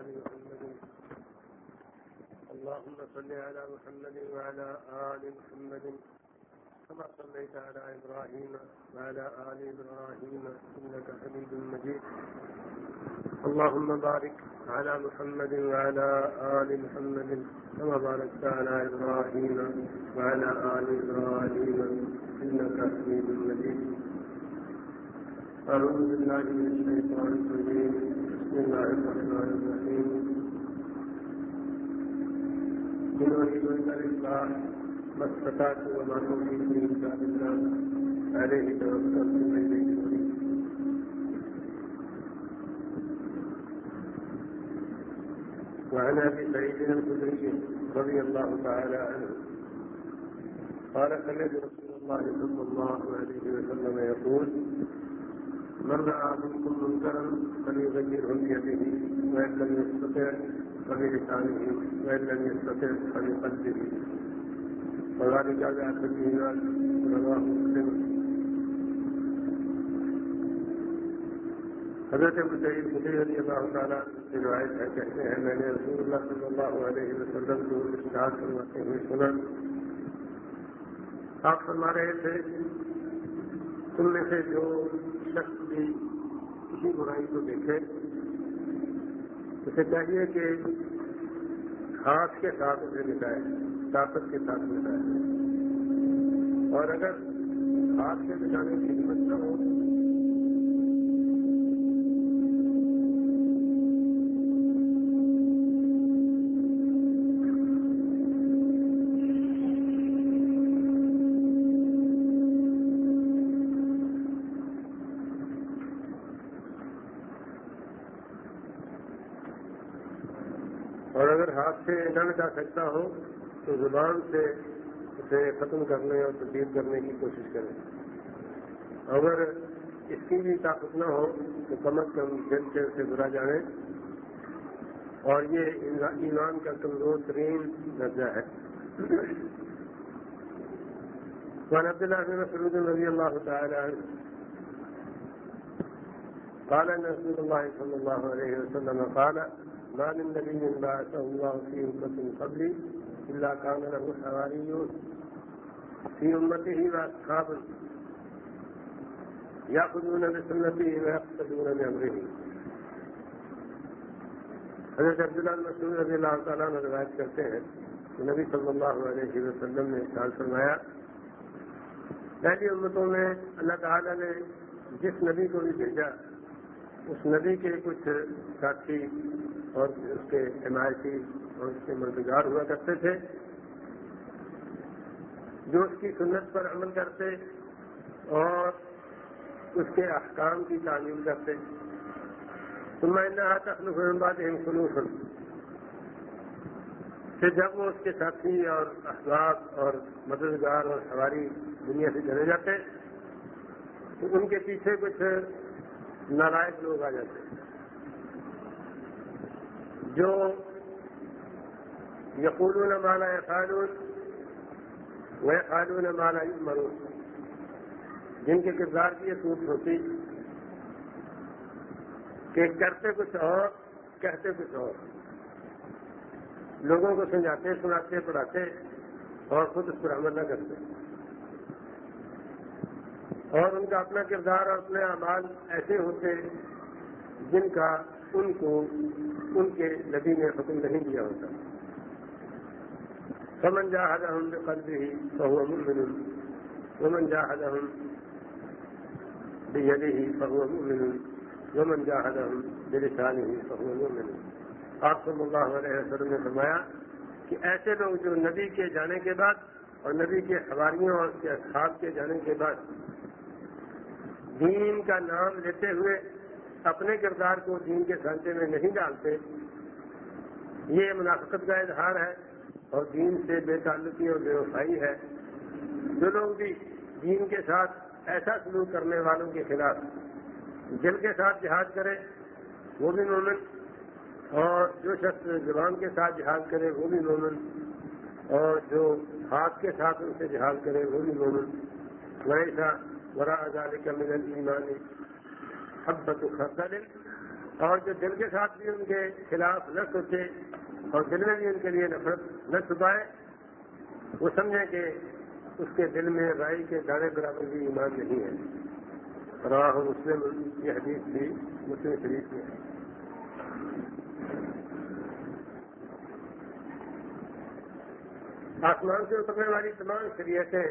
آل محمد. اللهم صل على محمد وعلى آل محمد. كما صليت على إبراهيم وعلى آل إبراهيم إنك حميد مجيد. اللهم بارك على محمد وعلى آل محمد. كما باركت على إبراهيم وعلى آل إبراهيم إنك حميد مجيد. أعوذ بالله من الشيطان الرجيم. بسم الله الرحمن الرحيم. إن أريد إلا ما استطعت وما توفيقي بالله عليه توكلت وعن ابي سعيد الخدري رضي الله تعالى عنه. قال سمعت رسول الله صلى الله عليه وسلم يقول من راى منكم منكرا فليغيره بيده وان لم يستطع فبلسانه وان لم يستطع فبقلبه وذلك على الايمان رواه مسلم۔ حضرت ابو سعید خدی رضی اللہ تعالیٰ سے روایت ہے، کہتے ہیں، میں نے رسول اللہ صلی اللہ علیہ وسلم کو اشتہار فرماتے ہوئے سنا۔ آپ فرما رہے تھے، تم میں سے جو شخص کی کسی برائی کو دیکھے، اسے چاہیے کہ ہاتھ کے ساتھ اسے مٹائے، طاقت کے ساتھ مٹائے۔ اور اگر ہاتھ سے مٹانے کی ہمت نہ ہو اور اگر ہاتھ سے نہ مٹا سکتا ہو تو زبان سے اسے ختم کرنے اور تبدیل کرنے کی کوشش کریں۔ اگر اس کی بھی طاقت نہ ہو تو کم از کم دل سے اسے برا جانے۔ اور یہ ایمان کا کمزور ترین درجہ ہے۔ وعن عبد الله بن مسعود رضي الله تعالى عنه قال ان رسول الله صلى الله عليه وسلم قال ما من نبي بعثه الله في أمة قبلي إلا كان له حواريون في أمته وأصحاب يأخذون بسنته ويقتدون بأمره. حضرت عبداللہ مسعود رضی اللہ تعالیٰ نے روایت کرتے ہیں کہ نبی صلی اللہ علیہ وسلم نے ارشاد فرمایا پہلی امتوں میں اللہ تعالیٰ نے جس نبی کو بھی بھیجا، اس نبی کے کچھ ساتھی اور اس کے حمایتی اور اس کے مددگار ہوا کرتے تھے۔ جو اس کی سنت پر عمل کرتے اور اس کے احکام کی تعلیم کرتے۔ تو میں نہ تخلق بات خلوص پھر جب وہ اس کے ساتھی اور اخلاق اور مددگار اور سواری دنیا سے چلے جاتے، تو ان کے پیچھے کچھ نالائق لوگ آ جاتے۔ جو یقولون مالا یقالون وہ قانون مالا مرون جن کے کردار کی یہ سوچ ہوتی کہ کرتے کچھ اور، کہتے کچھ اور۔ لوگوں کو سمجھاتے، سناتے، پڑھاتے اور خود اس پر عمل نہ کرتے۔ اور ان کا اپنا کردار اور اپنے اعمال ایسے ہوتے جن کا ان کو ان کے نبی نے حکم نہیں دیا ہوتا۔ سمن جاہد ہم قلب ہی فہو ممن ومن جاہد ہم بہلی ہی فہو ممن ومن جاہد ہم بلسانی ہی فہو ممن آپ صلی اللہ علیہ وسلم نے فرمایا کہ ایسے لوگ جو نبی کے جانے کے بعد اور نبی کے حواریوں اور اس کے اصحاب کے جانے کے بعد دین کا نام لیتے ہوئے اپنے کردار کو دین کے سانچے میں نہیں ڈالتے، یہ منافقت کا اظہار ہے اور دین سے بے تعلقی اور بے وفائی ہے۔ جو لوگ بھی دین کے ساتھ ایسا سلوک کرنے والوں کے خلاف دل کے ساتھ جہاد کرے وہ بھی مومن، اور جو شخص زبان کے ساتھ جہاد کرے، وہ بھی مومن، اور جو ہاتھ کے ساتھ ان سے جہاد کرے، وہ بھی مومن۔ ویسا ورا ذلك من الإيمان حبة خردل اور جو دل کے ساتھ بھی ان کے خلاف نہ سوچے اور دل میں بھی ان کے لیے نفرت نہ چھپائے، وہ سمجھیں کہ اس کے دل میں رائی کے دانے برابر بھی ایمان نہیں ہے۔ راہ مسلم کی حدیث بھی مسلم شریف میں ہے۔ آسمان سے اترنے والی تمام شریعتیں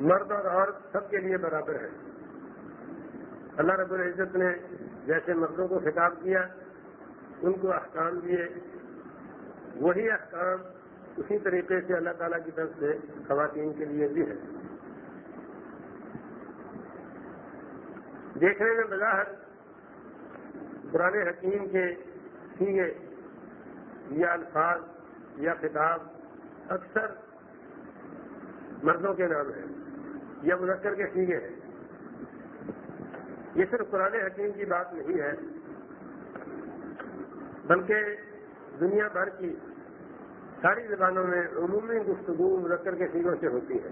مرد اور عورت سب کے لیے برابر ہیں اللہ رب العزت نے جیسے مردوں کو خطاب کیا، ان کو احکام دیے۔ وہی احکام اسی طریقے سے اللہ تعالیٰ کی طرف سے خواتین کے لیے بھی ہے دیکھنے میں بظاہر پرانے حکیم کے سیگے یا الفاظ یا خطاب اکثر مردوں کے نام ہیں۔ یا مذکر کے سیگے ہیں۔ یہ صرف قرآن حکیم کی بات نہیں ہے، بلکہ دنیا بھر کی ساری زبانوں میں عمومی گفتگو مذکر کے سیگوں سے ہوتی ہے۔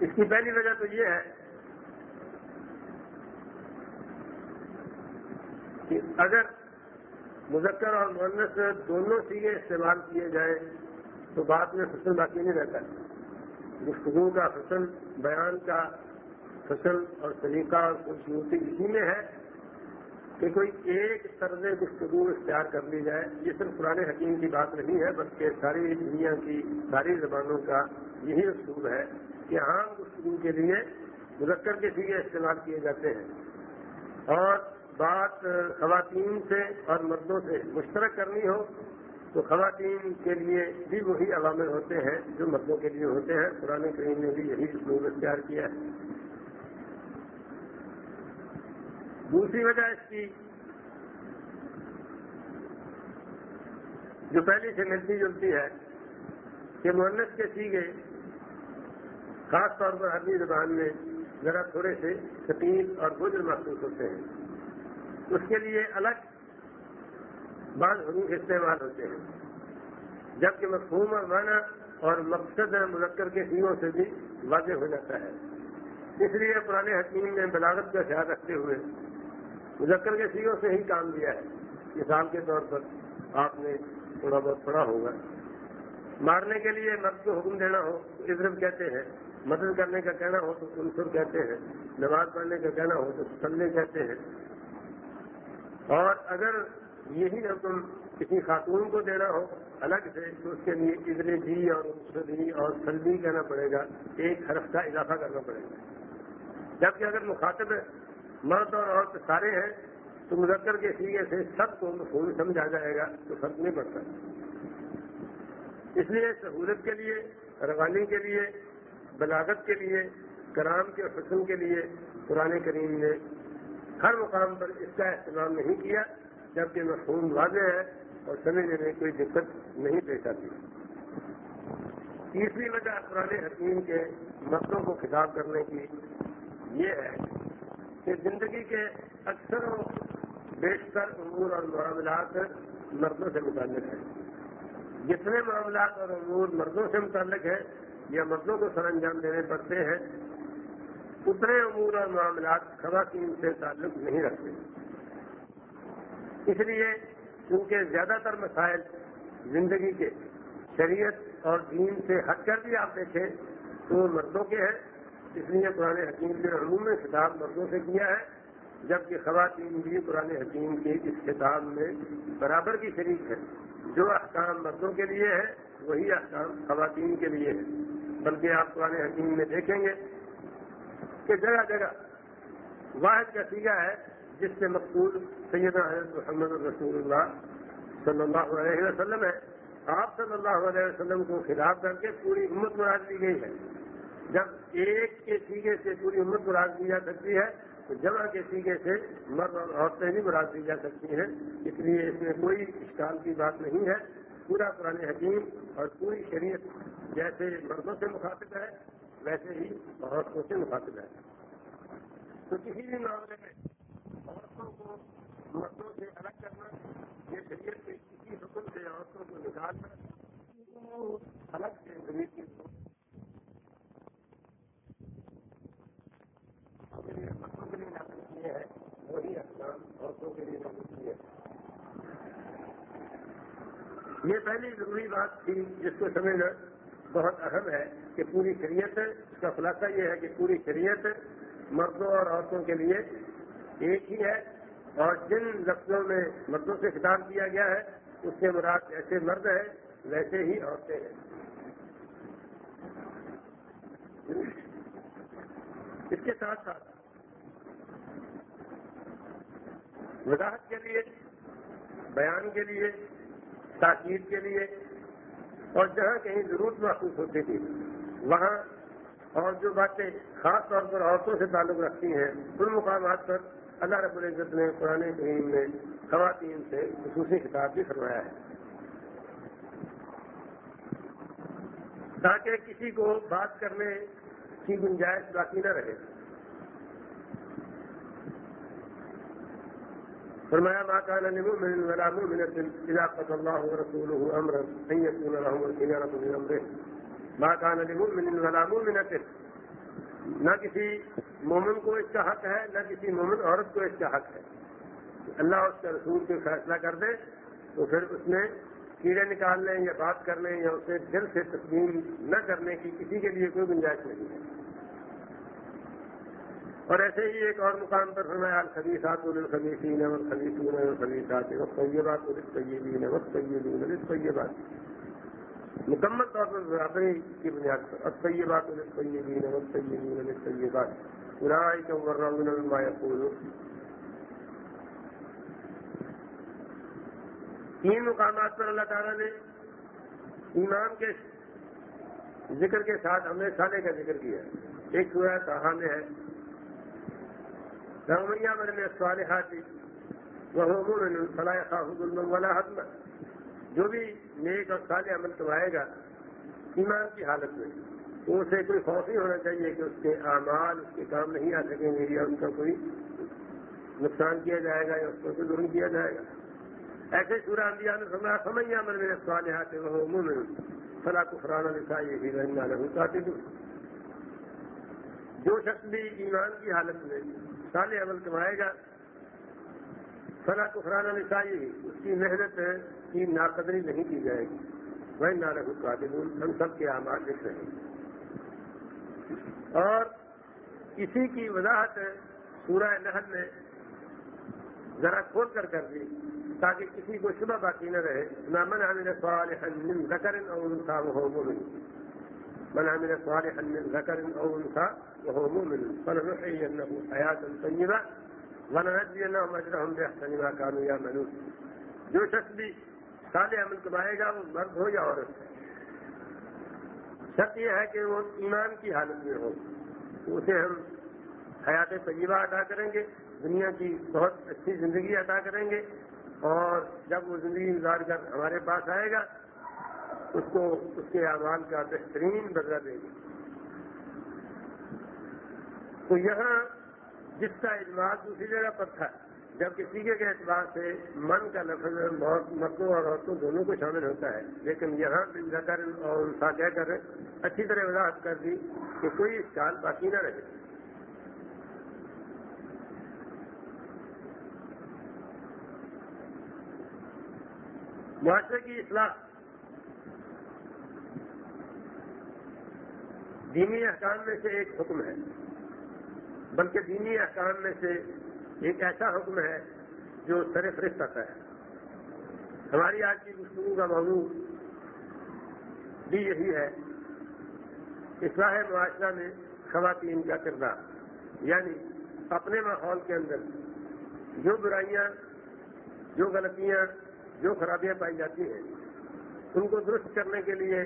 اس کی پہلی وجہ تو یہ ہے کہ اگر مذکر اور مونس دونوں سیگے استعمال کیے جائیں تو بات میں حسن باقی نہیں رہتا گفتگو کا حسن بیان کا حسن اور سلیقہ اور خوبصورتی اسی میں ہے کہ کوئی ایک طرز گفتگو اختیار کر لی جائے۔ یہ صرف پرانے حکیم کی بات نہیں ہے، بلکہ ساری دنیا کی، ساری زبانوں کا یہی اصول ہے کہ عام گفتگو کے لیے مذکر کے سیگے استعمال کیے جاتے ہیں۔ اور بات خواتین سے اور مردوں سے مشترک کرنی ہو تو خواتین کے لیے بھی وہی عوامل ہوتے ہیں جو مردوں کے لیے ہوتے ہیں۔ قرآن کریم نے بھی یہی اسلوب اختیار کیا ہے۔ دوسری وجہ اس کی جو پہلی سے ملتی جلتی ہے کہ مونس کے سیگے، خاص طور پر عربی زبان میں ذرا تھوڑے سے ثقیل اور بزر محسوس ہوتے ہیں۔ اس کے لیے الگ بعض حروف استعمال ہوتے ہیں۔ جبکہ مفہوم اور معنی اور مقصد مذکر کے سیوں سے بھی واضح ہو جاتا ہے۔ اس لیے پرانے حکیم نے بلاغت کا خیال رکھتے ہوئے مذکر کے سیوں سے ہی کام لیا ہے۔ مثال کے طور پر آپ نے تھوڑا بہت پڑھا ہوگا۔ مارنے کے لیے مرد کو حکم دینا ہو تو کہتے ہیں۔ مدد کرنے کا کہنا ہو تو انصر کہتے ہیں۔ نماز پڑھنے کا کہنا ہو تو سلے کہتے ہیں۔ اور اگر یہی حکم کسی خاتون کو دینا ہو، الگ سے تو اس کے لیے ادر جی اور انسدی اور سلبی کہنا پڑے گا، ایک حرف کا اضافہ کرنا پڑے گا۔ جبکہ اگر مخاطب مرد اور عورت سارے ہیں، تو مذکر کے سیگے سے سب کو مفہوم سمجھا جائے گا، تو فرق نہیں پڑتا۔ اس لیے سہولت کے لیے، روانی کے لیے، بلاغت کے لیے، کرام کے حسن کے لیے قرآن کریم نے ہر مقام پر اس کا استعمال نہیں کیا۔ جبکہ مفہوم واضح ہے اور سمجھنے میں کوئی دقت نہیں پیش آتی۔ تیسری وجہ پرانے حکیم کے مردوں کو خطاب کرنے کی یہ ہے کہ زندگی کے اکثر و بیشتر امور اور معاملات مردوں سے متعلق ہیں۔ جتنے معاملات اور امور مردوں سے متعلق ہیں یا مردوں کو سر انجام دینے پڑتے ہیں، اتنے امور اور معاملات خواتین سے تعلق نہیں رکھتے۔ اس لیے کیونکہ زیادہ تر مسائل زندگی کے شریعت اور دین سے ہٹ کر بھی آپ دیکھیں تو مردوں کے ہیں۔ اس لیے قرآن حکیم نے عموم خطاب مردوں سے کیا ہے، جبکہ خواتین بھی قرآن حکیم کے اس خطاب میں برابر کی شریک ہے جو احکام مردوں کے لیے ہے وہی احکام خواتین کے لیے ہے بلکہ آپ قرآن حکیم میں دیکھیں گے کہ جگہ جگہ واحد کا سیگا ہے۔ جس سے مقبول سیدنا حضرت محمد رسول اللہ صلی اللہ علیہ وسلم ہے۔ آپ صلی اللہ علیہ وسلم کو خلاف کر کے پوری امت مراد دی گئی ہے۔ جب ایک کے سیگے سے پوری امت مراد دی جا سکتی ہے، تو جمع کے سیگے سے مرد اور عورتیں بھی مراد دی جا سکتی ہیں۔ اس لیے اس میں کوئی اشکال کی بات نہیں ہے۔ پورا قرآن حکیم اور پوری شریعت جیسے مردوں سے مخاطب ہے، ویسے ہی عورتوں سے مخاطب ہے۔ تو کسی بھی معاملے میں عورتوں کو مردوں سے الگ کرنا، یہ شریعت کے کسی حکم سے عورتوں کو نکالنا، الگ سے زمین کے مردوں کے لیے نافذ کیے وہی اقدام عورتوں کے لیے نافذ کیے یہ پہلی ضروری بات تھی جس کو سمجھنا بہت اہم ہے کہ پوری شریعت، اس کا خلاصہ یہ ہے کہ پوری شریعت مردوں اور عورتوں کے لیے ایک ہی ہے اور جن لفظوں میں مردوں سے خطاب کیا گیا ہے، اس کے مراد جیسے مرد ہے ویسے ہی عورتیں ہیں۔ اس کے ساتھ ساتھ وضاحت کے لیے، بیان کے لیے، تاکید کے لیے اور جہاں کہیں ضرورت محسوس ہوتی تھی، وہاں اور جو باتیں خاص طور پر عورتوں سے تعلق رکھتی ہیں، ان مقامات پر اللہ رب العزت نے پرانے کریم میں خواتین سے خصوصی خطاب بھی فرمایا ہے۔ تاکہ کسی کو بات کرنے کی گنجائش باقی نہ رہے۔ فرمایا، ما كان لمؤمن ولا مؤمنة إذا قضى الله ورسوله أمرا أن يكون لهم الخيارة من أمره. ما كان لمؤمن ولا مؤمنة نہ کسی مومن کو اس کا حق ہے، نہ کسی مومن عورت کو اس کا حق ہے۔ اللہ اس کے رسول کو فیصلہ کر دے تو پھر اس میں کیڑے نکالنے یا بات کرنے یا اسے دل سے تسلیم نہ کرنے کی کسی کے لیے کوئی گنجائش نہیں ہے۔ اور ایسے ہی ایک اور مقام پر فرمایا، الخبیثات الخبیثین والخبیثون والخبیثات والطیبات للطیبین والطیبون للطیبات۔ مکمل طور پر برابری کی بنیاد پر۔ الطیبات للطیبین والطیبون للطیبات۔ اولئک مبرؤون مما یقولون۔ تین مقامات پر اللہ تعالیٰ نے ایمان کے ذکر کے ساتھ ہم نے سالے کا ذکر کیا۔ ایک سورہ کہا میں ہے۔ رحمیا میں صالحات وہ فلاح خاحد الم والا حتم جو بھی نیک اور صالح عمل کمائے گا، ایمان کی حالت میں۔ تو اسے کوئی خوف نہیں ہونا چاہیے کہ اس کے اعمال، اس کے کام نہیں آ سکیں گے یا ان کا کوئی نقصان کیا جائے گا یا اس کو کوئی ظلم کیا جائے گا۔ ایسے سورہ انبیاء نے سمجھا سمیا من میں صالحات وہ مومن فلاں کو فرانا لکھا یہ بھی رنگا رہوں جو شخص بھی ایمان کی حالت میں صالح عمل کمائے گا فلاں کو فرانا نسائی اس کی محنت کی ناقدری نہیں کی جائے گی۔ وہ نارک قابل ہم سب کے اعمال لکھ رہے ہیں۔ اور اسی کی وضاحت سورہ نہل میں ذرا کھول کر کر دی تاکہ کسی کو شبہ باقی نہ رہے۔ نہ من عمل صالحا من ذکر او انثى وهو مؤمن۔ من عمل صالحا من ذکر او انثى وهو مؤمن۔ فلنحيينه حياة طيبة ولنجزينهم اجرهم باحسن ما كانوا يعملون۔ جو شخص بھی صالح عمل کمائے گا، وہ مرد ہو یا عورت؟ شرط یہ ہے کہ وہ ایمان کی حالت میں ہو۔ اسے ہم حیات طیبہ ادا کریں گے، دنیا کی بہت اچھی زندگی ادا کریں گے اور جب وہ زندگی گزار کر ہمارے پاس آئے گا، اس کو اس کے اعمال کا بہترین بدلہ دیں گے۔ تو یہاں جس کا اجماع دوسری جگہ پر تھا۔ جب کسی کے اعتبار سے من کا لفظ بہت مردوں اور عورتوں دونوں کو شامل ہوتا ہے۔ لیکن یہاں کر اور انسا کہہ کر اچھی طرح وضاحت کر دی کہ کوئی اس باقی نہ رہے۔ معاشرے کی اصلاح۔ دینی احکام میں سے ایک حکم ہے، بلکہ دینی احکام میں سے ایک ایسا حکم ہے جو سر فرست آتا ہے۔ ہماری آج کی گفتگو کا موضوع بھی یہی ہے اصلاح معاشرہ میں خواتین کا کردار یعنی اپنے ماحول کے اندر جو برائیاں، جو غلطیاں، جو خرابیاں پائی جاتی ہیں، ان کو درست کرنے کے لیے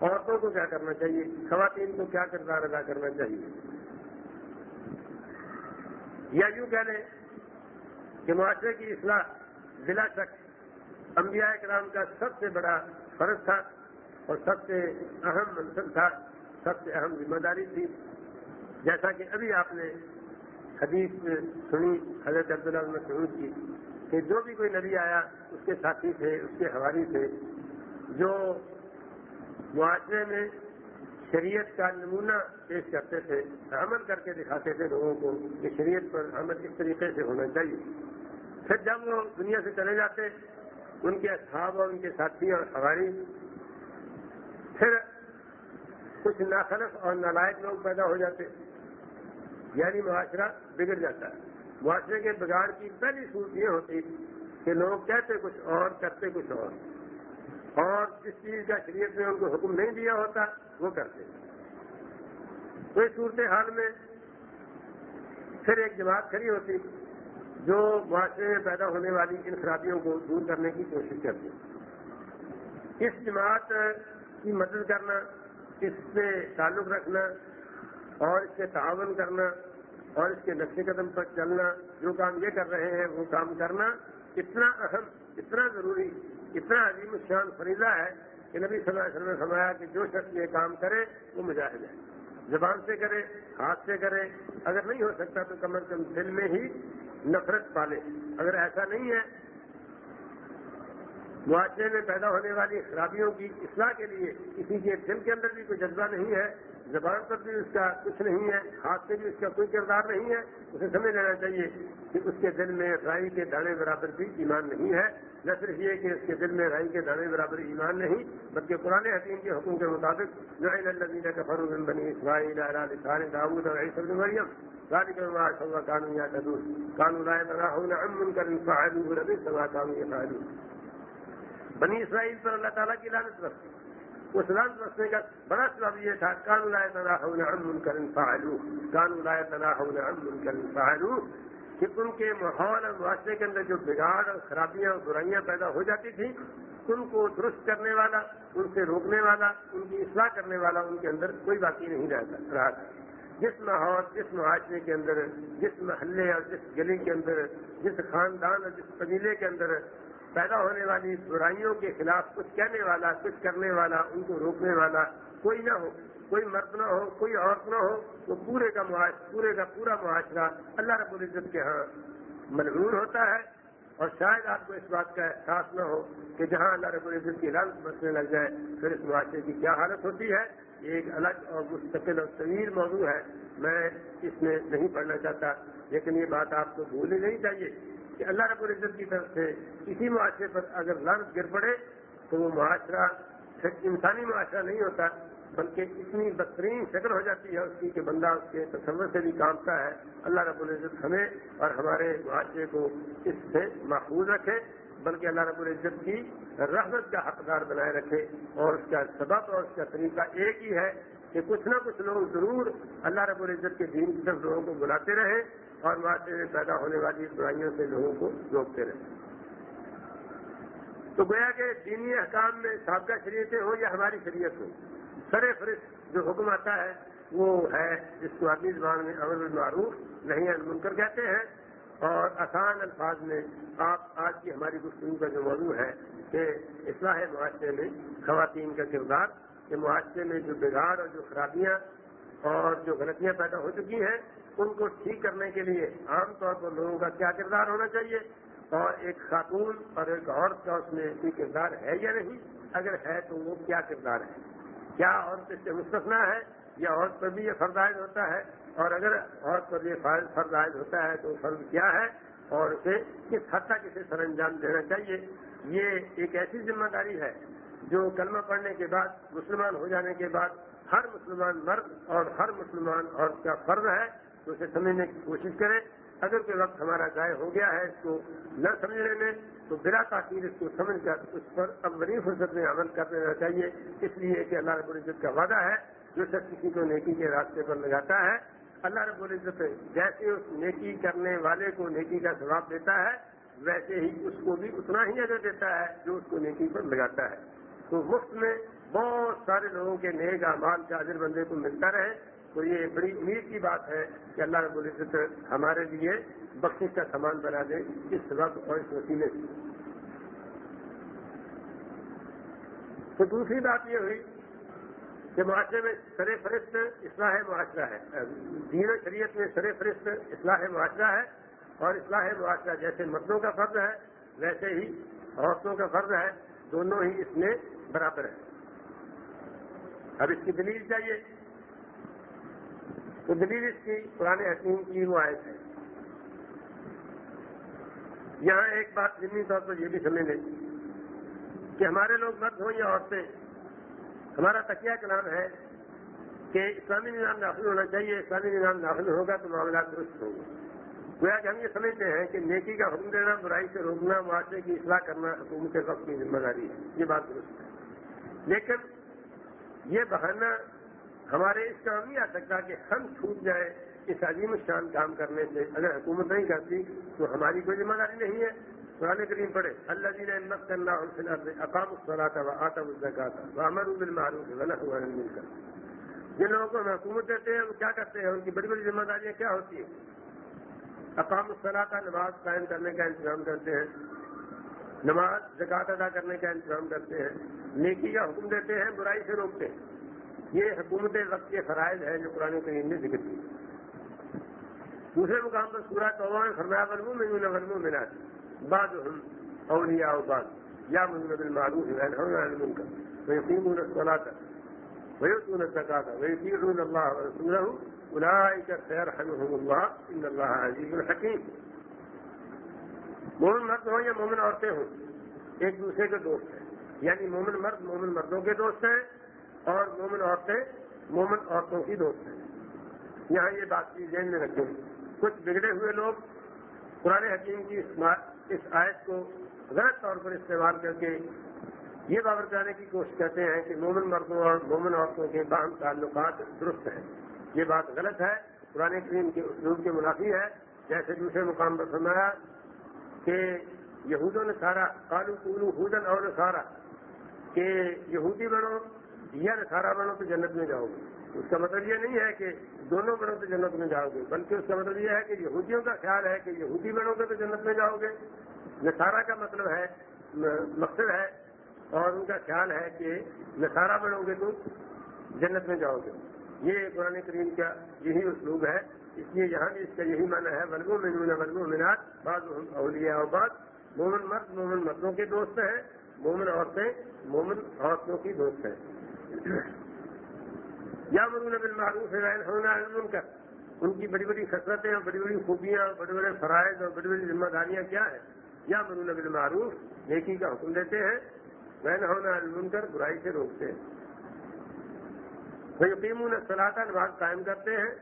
عورتوں کو کیا کرنا چاہیے؟ خواتین کو کیا کردار ادا کرنا چاہیے؟ یا یوں کہہ لیں کہ معاشرے کی اصلاح بلا شک انبیاء کرام کا سب سے بڑا فرض تھا اور سب سے اہم منصب تھا، سب سے اہم ذمہ داری تھی۔ جیسا کہ ابھی آپ نے حدیث سنی، حضرت عبداللہ مسعود کی، کہ جو بھی کوئی نبی آیا، اس کے ساتھی تھے، اس کے حوالی تھے۔ جو معاشرے میں شریعت کا نمونہ پیش کرتے تھے، عمل کر کے دکھاتے تھے لوگوں کو کہ شریعت پر عمل اس طریقے سے ہونا چاہیے۔ پھر جب وہ دنیا سے چلے جاتے، ان کے اصحاب اور ان کے ساتھی اور سواری پھر کچھ ناخلف اور نالائق لوگ پیدا ہو جاتے۔ یعنی معاشرہ بگڑ جاتا ہے۔ معاشرے کے بگاڑ کی پہلی صورت یہ ہوتی کہ لوگ کہتے کچھ اور، کرتے کچھ اور۔ اور جس چیز کا شریعت نے ان کو حکم نہیں دیا ہوتا، وہ کرتے تو اس صورت حال میں پھر ایک جماعت کھڑی ہوتی، جو معاشرے میں پیدا ہونے والی ان خرابیوں کو دور کرنے کی کوشش کرتی۔ اس جماعت کی مدد کرنا، اس سے تعلق رکھنا اور اس سے تعاون کرنا اور اس کے نقش قدم پر چلنا، جو کام یہ کر رہے ہیں، وہ کام کرنا اتنا اہم، اتنا ضروری اتنا عظیم شان فریضہ ہے کہ نبی صلی اللہ علیہ وسلم نے فرمایا کہ جو شخص یہ کام کرے وہ مجاہد ہے۔ زبان سے کرے، ہاتھ سے کرے، اگر نہیں ہو سکتا تو کم از کم دل میں ہی نفرت پالے۔ اگر ایسا نہیں ہے، معاشرے میں پیدا ہونے والی خرابیوں کی اصلاح کے لیے کسی کے دل کے اندر بھی کوئی جذبہ نہیں ہے۔ زبان پر بھی اس کا کچھ نہیں ہے، ہاتھ سے بھی اس کا کوئی کردار نہیں ہے، اسے سمجھ لینا چاہیے کہ اس کے دل میں رائی کے دانے برابر بھی ایمان نہیں ہے۔ نہ صرف یہ کہ اس کے دل میں رائی کے دانے برابر ایمان نہیں، بلکہ پرانے حکیم کے حکم کے مطابق جو الزین کا فروغ بنی اسماعیل داود اور مریم۔ بنی اسرائیل پر اللہ تعالیٰ کی لانت رکھتی اس لفظ رسنے کا بڑا سبب یہ تھا کان لائے تناح ان کرن فعلو کان لائے تناح ان کرن فعلو، کہ ان کے ماحول اور معاشرے کے اندر جو بگاڑ اور خرابیاں اور برائیاں پیدا ہو جاتی تھیں، ان کو درست کرنے والا، ان سے روکنے والا، ان کی اصلاح کرنے والا ان کے اندر کوئی باقی نہیں رہا۔ تھا جس ماحول، جس معاشرے کے اندر، جس محلے اور جس گلی کے اندر، جس خاندان اور جس قبیلے کے اندر پیدا ہونے والی برائیوں کے خلاف کچھ کہنے والا، کچھ کرنے والا، ان کو روکنے والا کوئی نہ ہو، کوئی مرد نہ ہو، کوئی عورت نہ ہو تو پورے کا پورے کا پورا معاشرہ اللہ رب العزت کے ہاں مجبور ہوتا ہے اور شاید آپ کو اس بات کا احساس نہ ہو کہ جہاں اللہ رب العزت کی رنگ بسنے لگ جائے، پھر اس معاشرے کی کیا حالت ہوتی ہے؟ یہ ایک الگ اور مستقل اور طویل موضوع ہے۔ میں اس میں نہیں پڑھنا چاہتا، لیکن یہ بات آپ کو بھولنی نہیں چاہیے۔ کہ اللہ رب العزت کی طرف سے کسی معاشرے پر اگر لفظ گر پڑے تو وہ معاشرہ انسانی معاشرہ نہیں ہوتا، بلکہ اتنی بدترین شکل ہو جاتی ہے اس کی کہ بندہ اس کے تصور سے بھی کامتا ہے۔ اللہ رب العزت ہمیں اور ہمارے معاشرے کو اس سے محفوظ رکھے، بلکہ اللہ رب العزت کی رحمت کا حقدار بنائے رکھے۔ اور اس کا سبق اور اس کا طریقہ ایک ہی ہے کہ کچھ نہ کچھ لوگ ضرور اللہ رب العزت کے دین کی طرف لوگوں کو بلاتے رہیں۔ اور معاشرے میں پیدا ہونے والی برائیوں سے لوگوں کو روکتے رہے۔ تو گویا کہ دینی احکام میں سابقہ شریعتیں ہوں یا ہماری شریعت ہو سر فرست جو حکم آتا ہے، وہ ہے جس کو آدمی زبان میں امر المعروف نہیں منکر کہتے ہیں۔ اور آسان الفاظ میں آپ آج کی ہماری گفتگو کا جو موضوع ہے کہ اصلاح معاشرے میں خواتین کا کردار، کہ معاشرے میں جو بگاڑ اور جو خرابیاں اور جو غلطیاں پیدا ہو چکی ہیں ان کو ٹھیک کرنے کے لیے عام طور پر لوگوں کا کیا کردار ہونا چاہیے؟ اور ایک خاتون اور ایک عورت کا اس میں کوئی کردار ہے یا نہیں؟ اگر ہے تو وہ کیا کردار ہے؟ کیا عورت اس سے مستفنا ہے یا عورت پر بھی یہ فرض عائد ہوتا ہے؟ اور اگر عورت پر یہ فرض عائد ہوتا ہے تو فرض کیا ہے؟ اور اسے کس حد تک اسے سر انجام دینا چاہیے؟ یہ ایک ایسی ذمہ داری ہے جو کلمہ پڑھنے کے بعد، مسلمان ہو جانے کے بعد ہر مسلمان مرد اور ہر مسلمان عورت کا فرض ہے۔ تو اسے سمجھنے کی کوشش کریں۔ اگر کوئی وقت ہمارا ضائع ہو گیا ہے اس کو نہ سمجھنے میں، تو بلا تاخیر اس کو سمجھ کر اس پر اولین فرصت میں عمل کر دینا چاہیے۔ اس لیے کہ اللہ رب العزت کا وعدہ ہے، جو شخص کسی کو نیکی کے راستے پر لگاتا ہے، اللہ رب العزت جیسے اس نیکی کرنے والے کو نیکی کا ثواب دیتا ہے، ویسے ہی اس کو بھی اتنا ہی اگر دیتا ہے جو اس کو نیکی پر لگاتا ہے۔ تو مفت میں بہت سارے لوگوں کے نیک اعمال کا اجر بندے کو ملتا رہے۔ تو یہ بڑی امید کی بات ہے کہ اللہ رب العزت ہمارے لیے بخش کا سامان بنا دے اس وقت اور اس وسیلے سے۔ تو دوسری بات یہ ہوئی کہ معاشرے میں سر فرست اصلاح معاشرہ ہے۔ دین شریعت میں سر فرست اصلاح معاشرہ ہے اور اصلاح معاشرہ جیسے مردوں کا فرض ہے، ویسے ہی عورتوں کا فرض ہے، دونوں ہی اس میں برابر ہے اب اس کی دلیل چاہیے تو دلیل اس کی پرانے حکیم کی وہ آئے تھے یہاں ایک بات ضمنی طور پر یہ بھی سمجھ لیں کہ ہمارے لوگ مرد ہوں یا عورتیں، ہمارا تکیہ کلام ہے کہ اسلامی نظام داخل ہونا چاہیے، اسلامی نظام داخل ہوگا تو معاملات درست ہوں گے۔ گویا کہ ہم یہ سمجھتے ہیں کہ نیکی کا حکم دینا، برائی سے روکنا، معاشرے کی اصلاح کرنا حکومت وقت کی ذمہ داری ہے۔ یہ بات درست ہے۔ لیکن یہ بہانہ ہمارے اس کام نہیں آ سکتا کہ ہم چھوٹ جائیں اس عظیم شان کام کرنے سے اگر حکومت نہیں کرتی تو ہماری کوئی ذمہ داری نہیں ہے۔ قرآن کریم پڑھے اللہ جی نے مت کرنا اقام الصلاح تھا وہ آتا تھا وہ امر المعروف غلط ہوا مل کر جن لوگوں کو ہم حکومت دیتے ہیں، وہ کیا کرتے ہیں؟ ان کی بڑی بڑی ذمہ داریاں کیا ہوتی ہیں؟ اقام الصلاح کا نماز قائم کرنے کا انتظام کرتے ہیں۔ نماز زکات ادا کرنے کا انتظام کرتے ہیں۔ نیکی کا حکم دیتے ہیں، برائی سے روکتے ہیں۔ یہ حکومت وقت کے فرائض ہے جو قرآن کریم نے ذکر کی دوسرے مقام پر سورہ توبہ میں فرمایا ورمو میں یوں ورمو ملا بعض ہم اولیا بعض یا مجھے معروف ہے وہ یقین سولہ تھا وہی سون سکا تھا وہی تیر اللہ سن رہا ہوں الائی کا خیر اللہ ان اللہ عزیز الحکیم مومن مرد ہوں یا مومن عورتیں ہوں؟ ایک دوسرے کے دوست ہیں یعنی مومن مرد مومن مردوں کے دوست ہیں اور مومن عورتیں مومن عورتوں کی دوست ہیں۔ یہاں یہ بات چیز ذہن میں رکھیں۔ کچھ بگڑے ہوئے لوگ پرانے حکیم کی اس آیت کو غلط طور پر استعمال کر کے یہ باور کرانے کی کوشش کرتے ہیں کہ مومن مردوں اور مومن عورتوں کے باہم تعلقات درست ہیں۔ یہ بات غلط ہے۔ پرانے کریم کے اسلوب کے منافی ہے۔ جیسے دوسرے مقام پر سنایا کہ یہودوں نے سارا کالو کولو ہودن اور سارا کہ یہودی بنو یا نسارا بنو تو جنت میں جاؤ گے۔ اس کا مطلب یہ نہیں ہے کہ دونوں بنو تو جنت میں جاؤ گے، بلکہ اس کا مطلب یہ ہے کہ یہودیوں کا خیال ہے کہ یہودی بنو گے تو جنت میں جاؤ گے۔ نسارا کا مطلب ہے، مقصد ہے، اور ان کا خیال ہے کہ نسارا بنو گے تو جنت میں جاؤ گے۔ یہ قرآن کریم کا یہی اسلوب ہے۔ اس لیے یہاں بھی اس کا یہی معنی ہے ولگو میں ولگو مینات بعض اولیا اور بعض۔ مومن مرد، مومن مردوں کے دوست ہیں، مومن عورتیں، مومن عورتوں کی دوست ہیں۔ یا مرون بل معروف ہونا کر ان کی بڑی بڑی خسرتیں اور بڑی بڑی خوبیاں اور بڑے بڑے فرائض اور بڑی بڑی ذمہ داریاں کیا ہیں؟ یا مرون بل معروف نیکی کا حکم دیتے ہیں۔ وین ہونا علم کر برائی سے روکتے ہیں۔ وہ یقین صلاح نماز قائم کرتے ہیں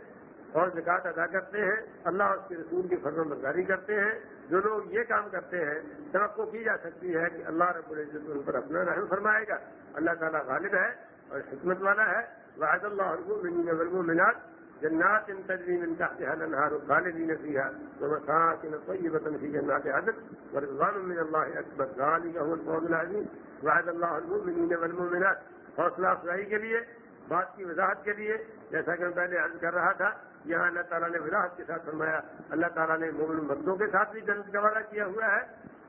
اور زکات ادا کرتے ہیں۔ اللہ اور اس کے رسول کی فرم برداری کرتے ہیں۔ جو لوگ یہ کام کرتے ہیں، توقع کی جا سکتی ہے کہ اللہ رب العزت ان پر اپنا رحم فرمائے گا۔ اللہ تعالیٰ غالب ہے۔ اور حکمت والا ہے، وعد اللہ المؤمنین والمؤمنات، جنات تجری من تحتها الانهار خالدین فيها ومساكن طيبة في جنات عدن، ورضوان من الله اکبر ذلك هو الفوز العظيم وعد الله المؤمنین والمؤمنات، حوصلہ افزائی کے لیے، بات کی وضاحت کے لیے، جیسا کہ میں پہلے عرض کر رہا تھا، یہاں اللہ تعالیٰ نے وضاحت کے ساتھ فرمایا، اللہ تعالیٰ نے مومن مردوں کے ساتھ بھی جنت کا وعدہ کیا ہوا ہے،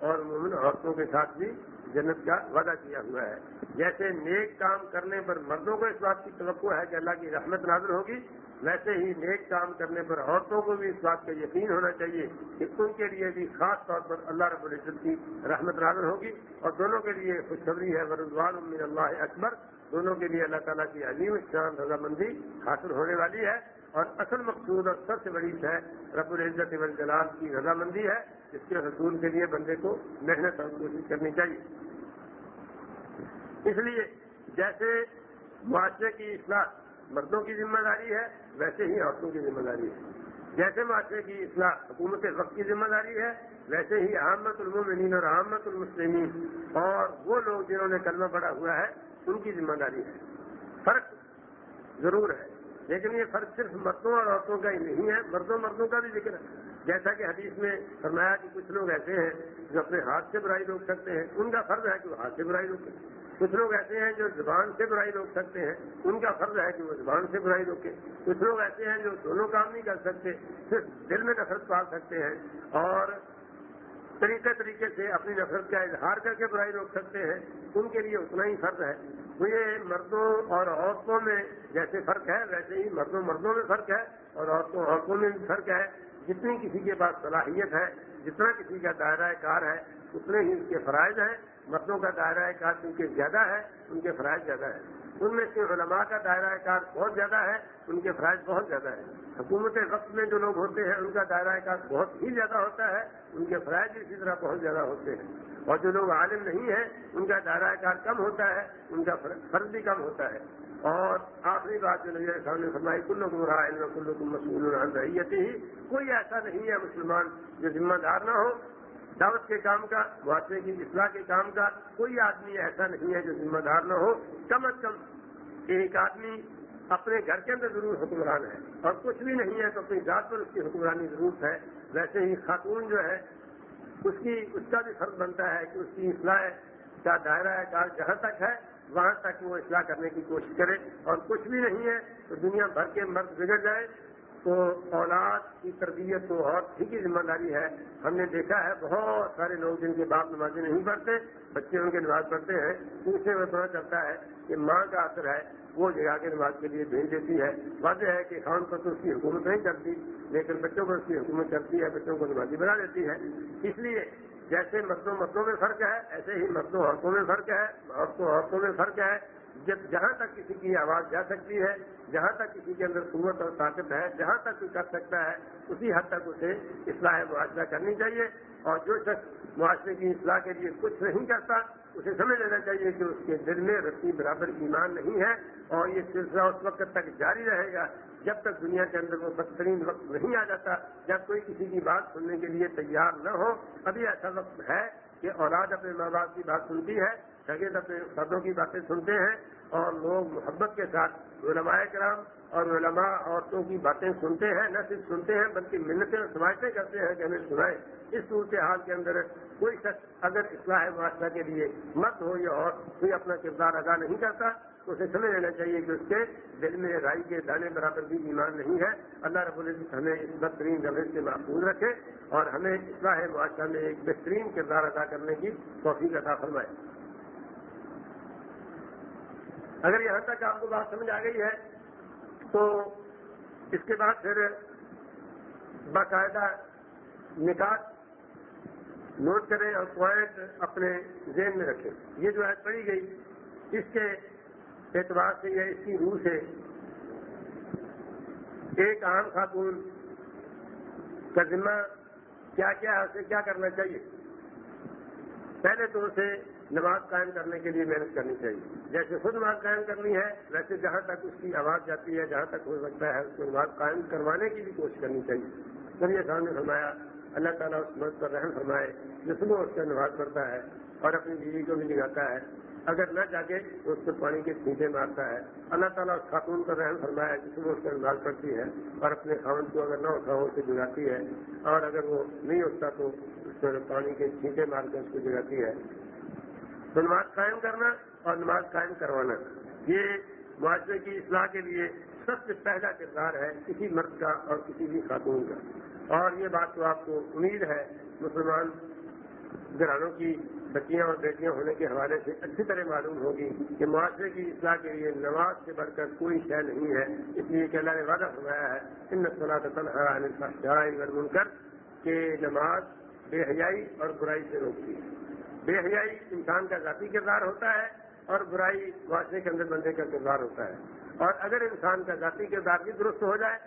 اور مومن عورتوں کے ساتھ بھی جنت کا وعدہ کیا ہوا ہے۔ جیسے نیک کام کرنے پر مردوں کو اس بات کی توقع ہے کہ اللہ کی رحمت نازل ہوگی، ویسے ہی نیک کام کرنے پر عورتوں کو بھی اس بات کا یقین ہونا چاہیے کہ ان کے لیے بھی خاص طور پر اللہ رب العزت کی رحمت نازل ہوگی۔ اور دونوں کے لیے خوشخبری ہے ورزوان امین اللہ اکبر۔ دونوں کے لیے اللہ تعالیٰ کی عظیم شان رضامندی حاصل ہونے والی ہے۔ اور اصل مقصود اور سب سے بڑی ہے رب العزت جلال کی رضامندی ہے۔ جس کے حصول کے لیے بندے کو محنت اور کوشش کرنی چاہیے۔ اس لیے جیسے معاشرے کی اصلاح مردوں کی ذمہ داری ہے، ویسے ہی عورتوں کی ذمہ داری ہے۔ جیسے معاشرے کی اصلاح حکومت وقت کی ذمہ داری ہے، ویسے ہی احمد المومنین اور احمد المسلمین اور وہ لوگ جنہوں نے کلمہ پڑا ہوا ہے، ان کی ذمہ داری ہے۔ فرق ضرور ہے، لیکن یہ فرق صرف مردوں اور عورتوں کا ہی نہیں ہے، مردوں مردوں کا بھی ذکر ہے۔ جیسا کہ حدیث میں فرمایا کہ کچھ لوگ ایسے ہیں جو اپنے ہاتھ سے برائی روک سکتے ہیں، ان کا فرض ہے کہ وہ ہاتھ سے برائی روکیں کچھ لوگ ایسے ہیں جو زبان سے برائی روک سکتے ہیں، ان کا فرض ہے کہ وہ زبان سے برائی روکے۔ کچھ لوگ ایسے ہیں جو دونوں کام نہیں کر سکتے، صرف دل میں نفرت پال سکتے ہیں اور طریقے طریقے سے اپنی نفرت کا اظہار کر کے برائی روک سکتے ہیں۔ ان کے لیے اتنا ہی فرض ہے۔ وہ یہ مردوں اور عورتوں میں جیسے فرق ہے، ویسے ہی مردوں مردوں میں فرق ہے اور عورتوں عورتوں میں بھی فرق ہے۔ جتنی کسی کے پاس صلاحیت ہے، جتنا کسی کا دائرہ کار ہے، اتنے ہی اس کے فرائض ہیں۔ مردوں کا دائرہ کار چونکہ زیادہ ہے، ان کے فرائض زیادہ ہے ان میں سے علماء کا دائرہ کار بہت زیادہ ہے، ان کے فرائض بہت زیادہ ہے حکومت وقت میں جو لوگ ہوتے ہیں، ان کا دائرہ کار بہت ہی زیادہ ہوتا ہے، ان کے فرائض اسی طرح بہت زیادہ ہوتے ہیں۔ اور جو لوگ عالم نہیں ہیں، ان کا دائرہ کار کم ہوتا ہے، ان کا فرض بھی کم ہوتا ہے۔ اور آخری بات جو نظر صاحب نے فرمائی کلو کو رہا علم کلو کو مسئول رہی ہی کوئی ایسا نہیں ہے مسلمان جو ذمہ دار نہ ہو، دعوت کے کام کا معاشرے کی اصلاح کے کام کا، کوئی آدمی ایسا نہیں ہے جو ذمہ دار نہ ہو۔ کم از کم ایک آدمی اپنے گھر کے اندر ضرور حکمران ہے، اور کچھ بھی نہیں ہے تو اپنی ذات پر اس کی حکمرانی ضرورت ہے۔ ویسے ہی خاتون جو ہے، اس کی، اس کا بھی فرق بنتا ہے کہ اس کی اصلاح کا دائرہ کار جہاں تک ہے وہاں تک وہ اصلاح کرنے کی کوشش کرے اور کچھ بھی نہیں ہے تو دنیا بھر کے مرد بگڑ جائے تو اولاد کی تربیت تو اور ٹھیک ہی ذمہ داری ہے۔ ہم نے دیکھا ہے بہت سارے لوگ جن کے باپ نمازیں نہیں پڑھتے، بچے ان کے نماز پڑھتے ہیں ان سے وہ پتا چلتا ہے کہ ماں کا اثر ہے، وہ جگہ کے نماز کے لیے بھیج دیتی ہے۔ واضح ہے کہ خان پر تو اس کی حکومت نہیں کرتی لیکن بچوں پر اس کی حکومت کرتی ہے، بچوں کو نمازی بنا دیتی ہے۔ اس لیے جیسے مردوں مردوں میں فرق ہے، ایسے ہی مردوں عورتوں میں فرق ہے، عورتوں عورتوں میں فرق ہے۔ جب جہاں تک کسی کی آواز جا سکتی ہے، جہاں تک کسی کے اندر قوت اور طاقت ہے، جہاں تک کوئی کر سکتا ہے، اسی حد تک اسے اصلاح معاشرہ کرنی چاہیے۔ اور جو شخص معاشرے کی اصلاح کے لیے کچھ نہیں کرتا، اسے سمجھ لینا چاہیے کہ اس کے دل میں رسی برابر ایمان نہیں ہے اور یہ سلسلہ اس وقت تک جاری رہے گا جب تک دنیا کے اندر وہ بدترین وقت نہیں آ جاتا، جب کوئی کسی کی بات سننے کے لیے تیار نہ ہو، ابھی ایسا وقت ہے کہ اولاد اپنے ماں باپ کی بات سنتی ہے شگید اپنے سردوں کی باتیں سنتے ہیں اور لوگ محبت کے ساتھ علماء کرام اور علماء عورتوں کی باتیں سنتے ہیں، نہ صرف سنتے ہیں بلکہ منتیں اور سماجتیں کرتے ہیں کہ ہمیں سنائیں۔ اس صورت حال کے اندر کوئی شخص اگر اصلاح معاشرہ کے لیے مت ہو یا اور کوئی اپنا کردار ادا نہیں کرتا تو اسے سمجھ لینا چاہیے کہ اس کے دل میں رائی کے دانے برابر بھی ایمان نہیں ہے۔ اللہ رب العزت ہمیں اس بدترین رویش سے محفوظ رکھے اور ہمیں اصلاح معاشرہ میں ایک بہترین کردار ادا کرنے کی توفیق عطا فرمائے۔ اگر یہاں تک آپ کو بات سمجھ آ گئی ہے تو اس کے بعد پھر باقاعدہ نکات نوٹ کریں اور پوائنٹ اپنے ذہن میں رکھیں۔ یہ جو ہے پڑھی گئی، اس کے اعتبار سے یا اس کی روح سے ایک عام خاتون کا ذمہ کیا کیا ہے، اسے کیا کرنا چاہیے؟ پہلے تو اسے نماز قائم کرنے کے لیے محنت کرنی چاہیے۔ جیسے خود نماز قائم کرنی ہے، ویسے جہاں تک اس کی آواز جاتی ہے، جہاں تک ہو سکتا ہے، اس کو نماز قائم کروانے کی بھی کوشش کرنی چاہیے۔ سر یہ سامنے فرمایا، اللہ تعالیٰ اس مرد پر رحم فرمائے جس میں اس کا نماز پڑھتا ہے اور اپنی بیوی کو بھی نگاتا ہے۔ اگر نہ جاگے تو اس کو پانی کے چھینٹے مارتا ہے۔ اللہ تعالیٰ اس خاتون کا رحم فرمایا جس میں اس کا نماز پڑتی ہے اور اپنے خاون کو اگر نہ اٹھاؤ اسے جگاتی ہے۔ اور اگر وہ نہیں اٹھتا تو اس کو پانی کے چھینٹے مار کے اس کو جگاتی ہے۔ تو نماز قائم کرنا اور نماز قائم کروانا، یہ معاشرے کی اصلاح کے لیے سب سے پہلا کردار ہے کسی مرد کا اور کسی بھی خاتون کا۔ اور یہ بات تو آپ کو امید ہے، مسلمان گھرانوں کی بچیاں اور بیٹیاں ہونے کے حوالے سے اچھی طرح معلوم ہوگی کہ معاشرے کی اصلاح کے لیے نماز سے بڑھ کر کوئی شے نہیں ہے۔ اس لیے کہ اللہ نے وعدہ فرمایا ہے ان تنہا کر کہ نماز بے حیائی اور برائی سے روکتی ہے۔ بے حیائی انسان کا ذاتی کردار ہوتا ہے اور برائی معاشرے کے اندر بندے کا کردار ہوتا ہے۔ اور اگر انسان کا ذاتی کردار بھی درست ہو جائے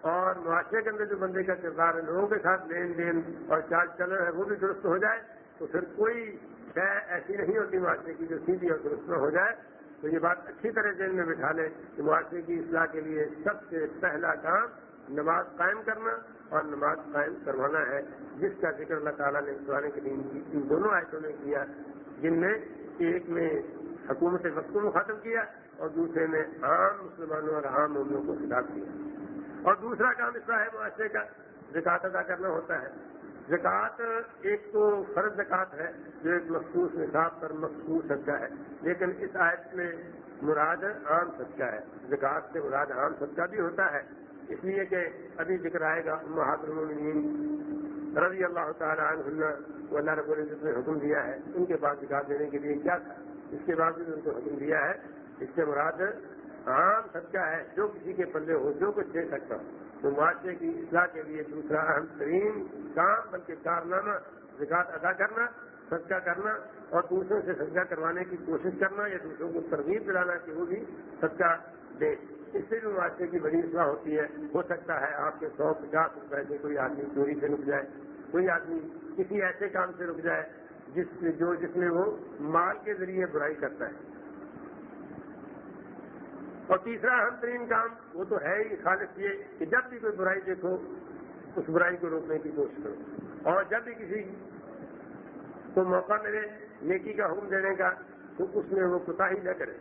اور معاشرے کے اندر جو بندے کا کردار ہے، لوگوں کے ساتھ لین دین اور چال چلن ہے، وہ بھی درست ہو جائے، تو پھر کوئی ایسی نہیں ہوتی معاشرے کی جو سیدھی اور درست ہو جائے، تو یہ بات اچھی طرح ذہن میں بٹھا لیں کہ معاشرے کی اصلاح کے لیے سب سے پہلا کام نماز قائم کرنا اور نماز قائم کروانا ہے، جس کا ذکر اللہ تعالیٰ نے قرآن کے دین کی ان دونوں آیتوں میں کیا، جن میں ایک میں حکومت وقت کو ختم کیا اور دوسرے میں عام مسلمانوں اور عام عملوں کو خطاب کیا۔ اور دوسرا کام اس ہے معاشرے کا زکات ادا کرنا ہوتا ہے۔ زکوٰۃ ایک تو فرض زکوٰۃ ہے، جو ایک مخصوص نصاب پر مخصوص صدقہ ہے، لیکن اس آیت میں مراد عام صدقہ ہے۔ زکوٰۃ سے مراد عام صدقہ بھی ہوتا ہے۔ اس لیے کہ ابھی ذکر آئے گا محاذ المین رضی اللہ تعالیٰ عنہ کو اللہ رب العزت نے حکم دیا ہے ان کے پاس زکات دینے کے لیے کیا تھا۔ اس کے بعد بھی ان کو حکم دیا ہے۔ اس سے مراد عام صدقہ ہے، جو کسی کے پلے ہو، جو کچھ دے سکتا ہو۔ تو معاشرے کی اصلاح کے لیے دوسرا اہم ترین کام بلکہ کارنامہ زکات ادا کرنا، صدقہ کرنا اور دوسروں سے صدقہ کروانے کی کوشش کرنا، یا دوسروں کو ترغیب دلانا کہ وہ بھی صدقہ دے اس سے بھی معاشرے کی بڑی اصلاح ہوتی ہے۔ ہو سکتا ہے آپ کے سو پچاس روپئے سے کوئی آدمی چوری سے رک جائے، کوئی آدمی کسی ایسے کام سے رک جائے جس جو جس میں وہ مال کے ذریعے برائی کرتا ہے۔ اور تیسرا اہم ترین کام، وہ تو ہے ہی خالص یہ کہ جب بھی کوئی برائی دیکھو، اس برائی کو روکنے کی کوشش کرو۔ اور جب بھی کسی کو موقع ملے، نیکی کا حکم دینے کا، تو اس میں وہ کوتا ہی نہ کرے۔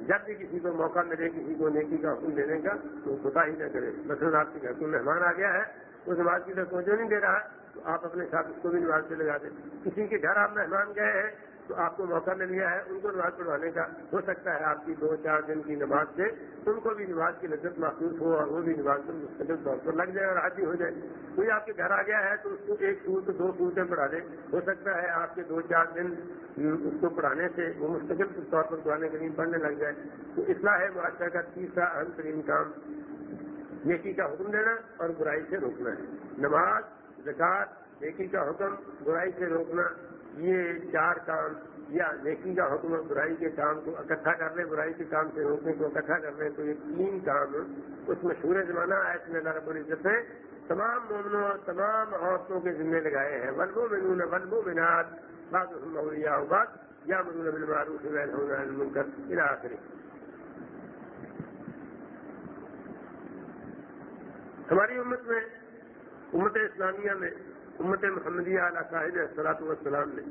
جب بھی کسی کو موقع ملے، کسی کو نیکی کا حکم دینے کا، تو کوتا ہی نہ کرے۔ مثلاً آپ کے گھر کو مہمان آ گیا ہے اس نماز کی طرف توجہ نہیں دے رہا، تو آپ اپنے ساتھ اس کو بھی نماز پہ لگا دیں۔ کسی کے گھر آپ مہمان گئے ہیں تو آپ کو موقع مل گیا ہے، ان کو نماز پڑھوانے کا۔ ہو سکتا ہے آپ کی دو چار دن کی نماز سے ان کو بھی نماز کی لذت محسوس ہو اور وہ بھی نماز پر مستقل طور پر لگ جائے اور حاضی ہو جائے۔ کوئی آپ کے گھر آ گیا ہے تو اس کو ایک سورت دو سورتیں پڑھا دیں ہو سکتا ہے آپ کے دو چار دن اس کو پڑھانے سے وہ مستقل طور پر قرآن کریم پڑھنے لگ جائے۔ تو اصلاح ہے معاشرہ کا تیسرا اہم ترین کام۔ نیکی کا حکم دینا اور برائی سے روکنا ہے۔ نماز زکات نیکی کا حکم، برائی سے روکنا۔ یہ چار کام، یا نیکی کا حکم اور برائی کے کام کو اکٹھا کر لیں، برائی کے کام سے روکنے کو اکٹھا کر لیں، تو یہ تین کام اس مشہور زمانہ آئے اس میں رب العزت نے تمام مومنوں اور تمام عورتوں کے ذمے لگائے ہیں۔ ولبو منون ولبو مناد باد مولیا باد یا منون بن معروف منکر آخری ہماری امت میں، امت اسلامیہ میں امت محمدیہ علیہ صاحب صلاحت والسلام نے۔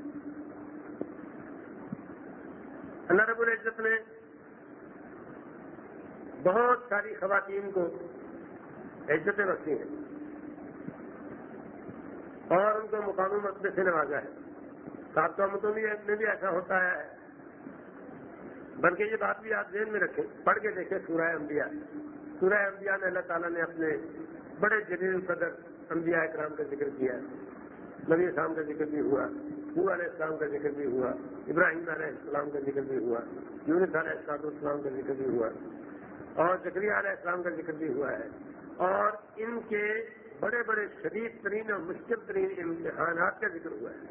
اللہ رب العزت نے بہت ساری خواتین کو عزتیں رکھی ہیں۔ اور ان کو مقامی مسئلے سے نوازا ہے۔ سات امتوں میں بھی ایسا ہوتا ہے۔ بلکہ یہ بات بھی آپ ذہن میں رکھیں۔ پڑھ کے دیکھیں سورہ انبیاء۔ سورہ انبیاء میں اللہ تعالیٰ نے اپنے بڑے جلیل قدر انبیاء اکرام کا ذکر کیا، نبی اسلام کا ذکر بھی ہوا پور علیہ السلام کا ذکر بھی ہوا، ابراہیم علیہ السلام کا ذکر بھی ہوا، یونس علیہ السلام السلام کا ذکر بھی ہوا، اور زکری علیہ السلام کا ذکر بھی ہوا ہے۔ اور ان کے بڑے بڑے شدید ترین اور مشکل ترین امتحانات کا ذکر ہوا ہے۔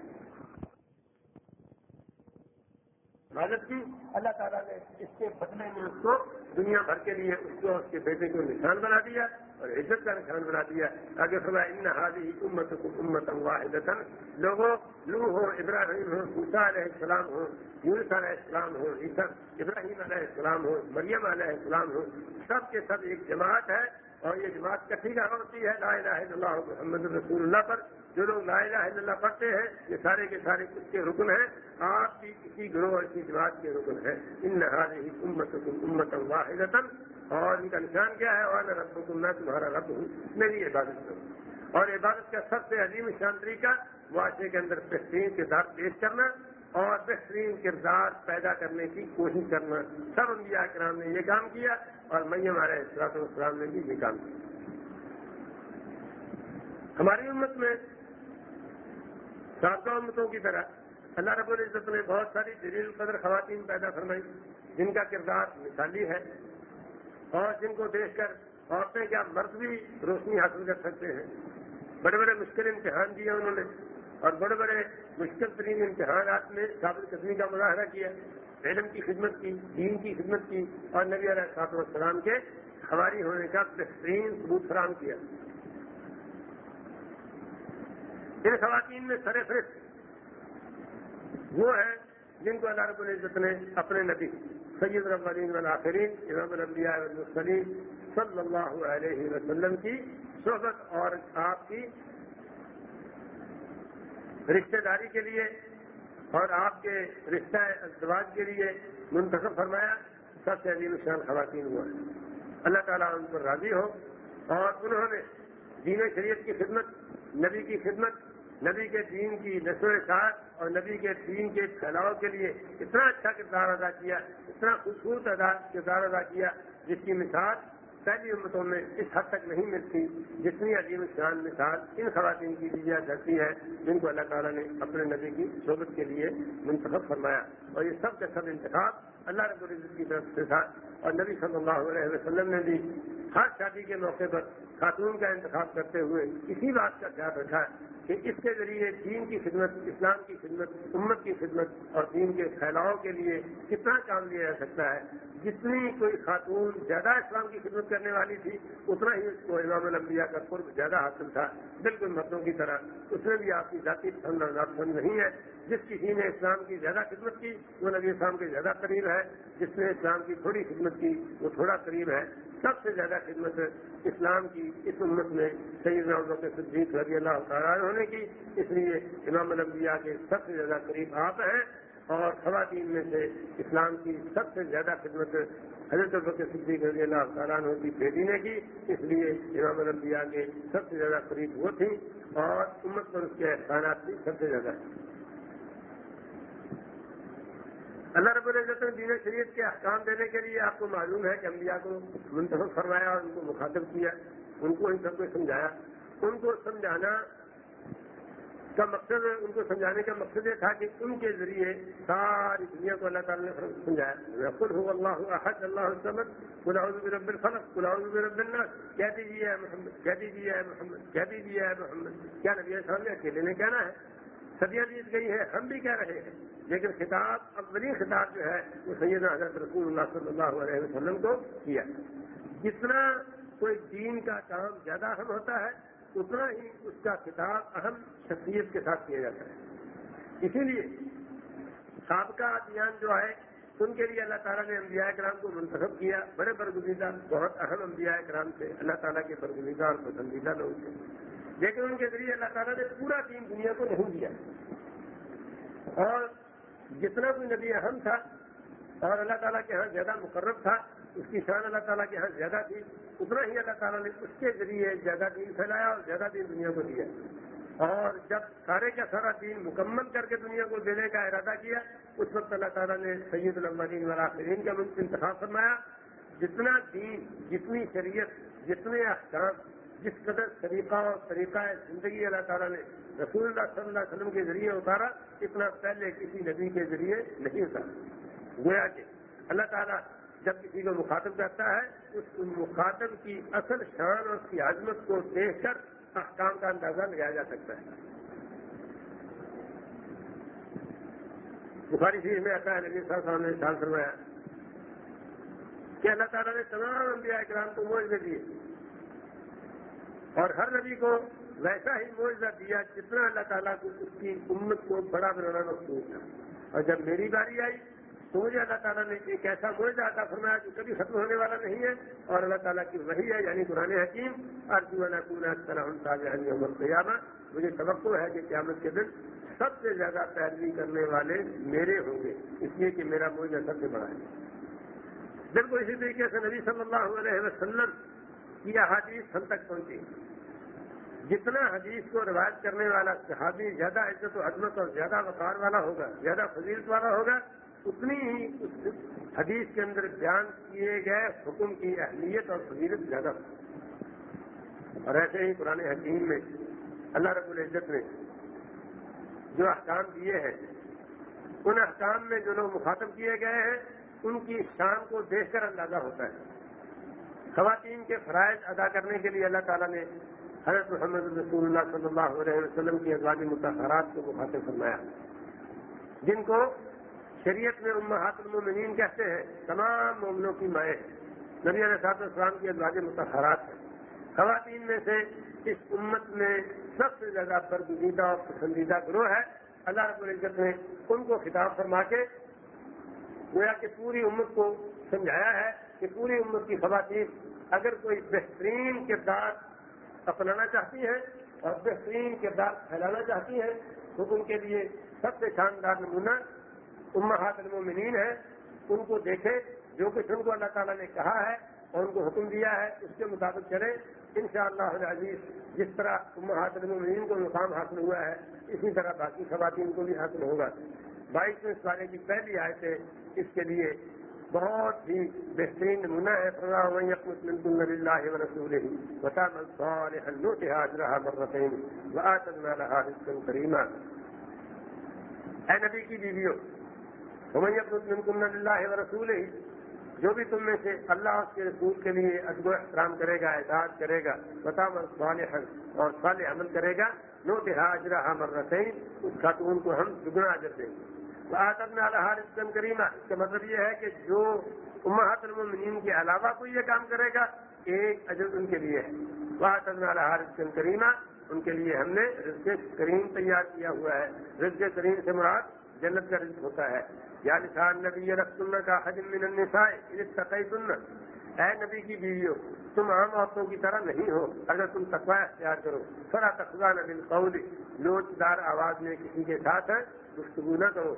حفاظت کی جی، اللہ تعالیٰ نے اس کے بدلے میں اس کو دنیا بھر کے لیے، اس کو اس کے بیٹے کو نشان بنا دیا۔ اور عزت کا نشان بنا دیا اگر خدا ان حاضی امت کو امت واحد لوگوں لو ہو ابراہیم ہو سوسا علیہ السلام ہو یونس علیہ السلام ہو عیسر ابراہیم علیہ السلام ہو مریم علیہ السلام ہو سب کے سب ایک جماعت ہے اور یہ جماعت کٹھی کا ہوتی ہے، لا الہ الا اللہ محمد رسول اللہ پر۔ جو لوگ لا الہ الا اللہ پڑھتے ہیں، یہ سارے کے سارے اس کے رکن ہیں، آپ بھی کسی گروہ اور کسی جماعت کے رکن ہیں۔ ان ہی امت امت واحد اور ان کا نشان کیا ہے؟ اور رب میں تمہارا رب ہوں میری عبادت کروں۔ اور عبادت کا سب سے عظیم شان طریقہ معاشرے کے اندر بہترین کردار پیش کرنا اور بہترین کردار پیدا کرنے کی کوشش کرنا۔ سب انبیاء کرام نے یہ کام کیا اور میں ہمارے اصلاح السلام نے بھی یہ کام کیا۔ ہماری امت میں ساتوں امتوں کی طرح اللہ رب العزت نے بہت ساری دلیل قدر خواتین پیدا فرمائی، جن کا کردار مثالی ہے۔ اور جن کو دیکھ کر عورتیں کیا مرد بھی روشنی حاصل کر سکتے ہیں۔ بڑے بڑے مشکل امتحان دیے انہوں نے اور بڑے بڑے مشکل ترین امتحانات میں ثابت قدمی کا مظاہرہ کیا۔ علم کی خدمت کی، دین کی خدمت کی اور نبی علیہ صاحب السلام کے ہماری ہونے کا بہترین ثبوت فراہم کیا۔ ان خواتین میں سر فہرست وہ ہیں جن کو اللہ رب العزت نے اپنے نبی سید رب الآخرین امام الانبیاء السلیم صلی اللہ علیہ وسلم کی صحبت اور آپ کی رشتہ داری کے لیے اور آپ کے رشتہ ازدواج کے لیے منتخب فرمایا، سب سے عظیم شان خواتین ہوا۔ اللہ تعالیٰ ان پر راضی ہو اور انہوں نے دین شریعت کی خدمت، نبی کی خدمت، نبی کے دین کی نشو اشاعت اور نبی کے دین کے پھیلاؤ کے لیے اتنا اچھا کردار ادا کیا، اتنا خوبصورت کردار ادا کیا، جس کی مثال پہلی امتوں میں اس حد تک نہیں ملتی جتنی عظیم شان مثال ان خواتین کی دی جا سکتی ہے، جن کو اللہ تعالیٰ نے اپنے نبی کی صحبت کے لیے منتخب فرمایا۔ اور یہ سب کا سب انتخاب اللہ رب العزت کی طرف سے تھا۔ اور نبی صلی اللہ علیہ وسلم نے بھی ہر شادی کے موقع پر خاتون کا انتخاب کرتے ہوئے اسی بات کا خیال رکھا ہے۔ کہ اس کے ذریعے دین کی خدمت، اسلام کی خدمت، امت کی خدمت اور دین کے پھیلاؤ کے لیے کتنا کام لیا جا سکتا ہے؟ جتنی کوئی خاتون زیادہ اسلام کی خدمت کرنے والی تھی، اتنا ہی اس کو امام الانبیاء کا قرب زیادہ حاصل تھا۔ بالکل مردوں کی طرح۔ اس میں بھی آپ کی ذاتی پسند اور ناپسند نہیں ہے۔ جس کسی نے اسلام کی زیادہ خدمت کی، وہ نبی اسلام کے زیادہ قریب ہے۔ جس نے اسلام کی تھوڑی خدمت کی، وہ تھوڑا قریب ہے۔ سب سے زیادہ خدمت اسلام کی اس امت میں سیدنا کے صدیق رضی اللہ تعالیٰ ہونے کی، اس لیے امام الانبیاء کے سب سے زیادہ قریب آپ ہیں اور خواتین میں سے اسلام کی سب سے زیادہ خدمت حضرت البکر صدیق رضی اللہ تعالیٰ عنہ کی بیٹی نے کی، اس لیے امام الانبیاء کے سب سے زیادہ قریب وہ تھیں اور امت پر اس کے احسانات بھی سب سے زیادہ اللہ رب العزت نے دین شریعت کے احکام دینے کے لیے آپ کو معلوم ہے کہ انبیاء کو منتخب فرمایا اور ان کو مخاطب کیا، ان کو ان سب کو سمجھایا۔ ان کو سمجھانا کا مقصد، ان کو سمجھانے کا مقصد یہ تھا کہ ان کے ذریعے ساری دنیا کو اللہ تعالیٰ نے سمجھایا۔ خود ہو اللہ احد، اللہ سمد قلعہ رب الفلق قلعہ رب الناس۔ کہہ دیجیے محمد، کہہ دیجیے ہے محمد، کہہ دیجیے ہے محمد۔ کیا نبی صاحب نے اکیلے نے کہنا ہے؟ صدیاں بیت گئی ہے ہم بھی کہہ رہے ہیں۔ لیکن خطاب اولین خطاب جو ہے وہ سید حضرت رسول اللہ صلی اللہ علیہ وسلم کو کیا۔ جتنا کوئی دین کا کام زیادہ اہم ہوتا ہے، اتنا ہی اس کا خطاب اہم شخصیت کے ساتھ کیا جاتا ہے۔ اسی لیے سابقہ ادیان جو ہے، ان کے لیے اللہ تعالیٰ نے انبیاء کرام کو منتخب کیا۔ بڑے برگزیدہ، بہت اہم انبیاء کرام تھے۔ اللہ تعالیٰ کے برگزیدہ اور پسندیدہ لوگ تھے۔ لیکن ان کے ذریعے اللہ تعالیٰ نے پورا دین دنیا کو نہیں دیا۔ اور جتنا کوئی نبی اہم تھا اور اللہ تعالیٰ کے ہاں زیادہ مقرر تھا، اس کی شان اللہ تعالیٰ کے ہاں زیادہ تھی، اتنا ہی اللہ تعالیٰ نے اس کے ذریعے زیادہ دین پھیلایا اور زیادہ دین دنیا کو دیا۔ اور جب سارے کا سارا دین مکمل کر کے دنیا کو دینے کا ارادہ کیا، اس وقت اللہ تعالیٰ نے سید المدین وراثرین کا انتخاب فرمایا، جتنا دین، جتنی شریعت، جتنے احکام، جس قدر طریقہ اور طریقہ زندگی اللہ تعالیٰ نے رسول اللہ صلی اللہ علیہ وسلم کے ذریعے اتارا، اتنا پہلے کسی نبی کے ذریعے نہیں اتارا۔ گویا کہ اللہ تعالیٰ جب کسی کو مخاطب کرتا ہے، اس مخاطب کی اصل شان اور اس کی عظمت کو دیکھ کر احکام کا اندازہ لگایا جا سکتا ہے۔ بخاری شریف میں آتا ہے، نبی صاحب نے شان فرمایا کہ اللہ تعالیٰ نے تمام انبیاء اکرام کو موج دے دیے اور ہر نبی کو ویسا ہی معاوضہ دیا جتنا اللہ تعالیٰ کو اس کی امت کو بڑا بنانا مقصود تھا۔ اور جب میری باری آئی تو مجھے اللہ تعالیٰ نے ایک ایسا معاوضہ عطا فرمایا جو کبھی ختم ہونے والا نہیں ہے اور اللہ تعالیٰ کی وہی ہے یعنی قرآن حکیم عمر قیامہ مجھے توقع ہے کہ قیامت کے دن سب سے زیادہ پیروی کرنے والے میرے ہوں گے۔ اس لیے کہ میرا معاوضہ سب سے بڑا ہے۔ بالکل اسی طریقے سے نبی صلی اللہ علیہ وسلم کی احادیث ہم تک پہنچی۔ جتنا حدیث کو روایت کرنے والا صحابی زیادہ عزت و عظمت اور زیادہ وقار والا ہوگا، زیادہ فضیلت والا ہوگا، اتنی ہی اس حدیث کے اندر بیان کیے گئے حکم کی اہمیت اور فضیلت زیادہ۔ اور ایسے ہی پرانے حکیم میں، اللہ رب العزت نے جو احکام دیے ہیں، ان احکام میں جو لوگ مخاطب کیے گئے ہیں، ان کی شان کو دیکھ کر اندازہ ہوتا ہے۔ خواتین کے فرائض ادا کرنے کے لیے اللہ تعالیٰ نے حضرت محمد رسول اللہ صلی اللہ علیہ وسلم کی ازواج متحرات کو مخاطب فرمایا۔ جن کو شریعت میں امہات المومنین کہتے ہیں، تمام مومنوں کی مائیں نبی علیہ صاحب السلام کی ازواج متحرات ہیں۔ خواتین میں سے اس امت میں سب سے زیادہ برگزیدہ اور پسندیدہ گروہ ہے۔ اللہ رب العزت نے ان کو خطاب فرما کے گویا کہ پوری امت کو سمجھایا ہے کہ پوری امت کی خواتین اگر کوئی بہترین کردار اپنانا چاہتی ہیں اور بہترین کردار پھیلانا چاہتی ہیں، تو ان کے لیے سب سے شاندار نمونہ امہات المومنین ہے ان کو دیکھے جو کچھ ان کو اللہ تعالیٰ نے کہا ہے اور ان کو حکم دیا ہے، اس کے مطابق چلے ان شاء اللہ عزیز جس طرح امہات المومنین کو مقام حاصل ہوا ہے، اسی طرح باقی خواتین کو بھی حاصل ہوگا۔ بائیسویں سالے کی پہلی آئے تھے اس کے لیے بہت ہی بہترین نمونہ ہے اللہ رسول ہی مرتين وآتنا لها رزقا كريما۔ اے نبی کی بیویوں، ومن يقنط منكم لله ورسوله، جو بھی تم میں سے اللہ اس کے رسول کے لیے ادب و احترام کرے گا اعداد کرے گا بتا صالحا اور صالح عمل کرے گا نو اجرا مر رسین اس خاتون کو ہم دگنا اجر دیں گے۔ آتب میں الحار اسکن کریمہ اس کا مطلب یہ ہے کہ جو امہات المنین کے علاوہ کوئی یہ کام کرے گا، ایک اجر ان کے لیے ہے۔ وہ آتب میں اسکن کریمہ ان کے لیے ہم نے رزق کریم تیار کیا ہوا ہے۔ رزق کریم سے مراد جنت کا رزق ہوتا ہے۔ یا نشان نبی رقص کا حجم من النساء تقی سنت اے نبی کی بیویوں، تم عام عورتوں کی طرح نہیں ہو۔ اگر تم تقوا اختیار کرو فرا تقوا نبی قول لوچ دار آواز میں کسی کے ساتھ ہے گفتگو نہ کرو۔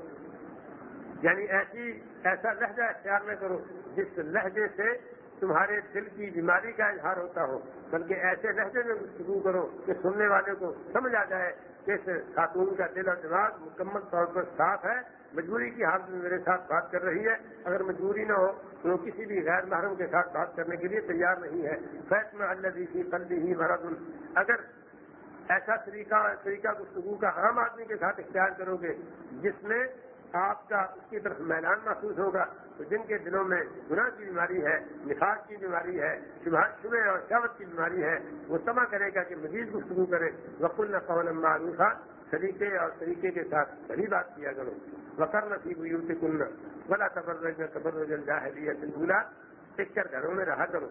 یعنی ایسی ایسا لہجہ اختیار نہ کرو، جس لہجے سے تمہارے دل کی بیماری کا اظہار ہوتا ہو۔ بلکہ ایسے لہجے میں گفتگو کرو کہ سننے والے کو سمجھ آ جائے کہ اس خاتون کا دل اور دماغ مکمل طور پر صاف ہے۔ مجبوری کی حالت میں میرے ساتھ بات کر رہی ہے۔ اگر مجبوری نہ ہو تو کسی بھی غیر محرم کے ساتھ بات کرنے کے لیے تیار نہیں ہے۔ فیصلہ اللہ دیسی قلبی ہی مرد اگر ایسا طریقہ طریقہ گفتگو کا عام آدمی کے ساتھ اختیار کرو گے جس میں آپ کا اس کی طرف میدان محسوس ہوگا تو جن کے دلوں میں گناہ کی بیماری ہے نفاذ کی بیماری ہے، شبہ اور شاوت کی بیماری ہے، وہ تما کرے گا کہ مزید گفتگو کرے وقل قول معروفہ سلیقے اور طریقے کے ساتھ صحیح بات کیا کرو۔ وکر نصیب یوت کن بلا تبرج تبرج الجاہلیت الاولا ٹک کر گھروں میں رہا کرو۔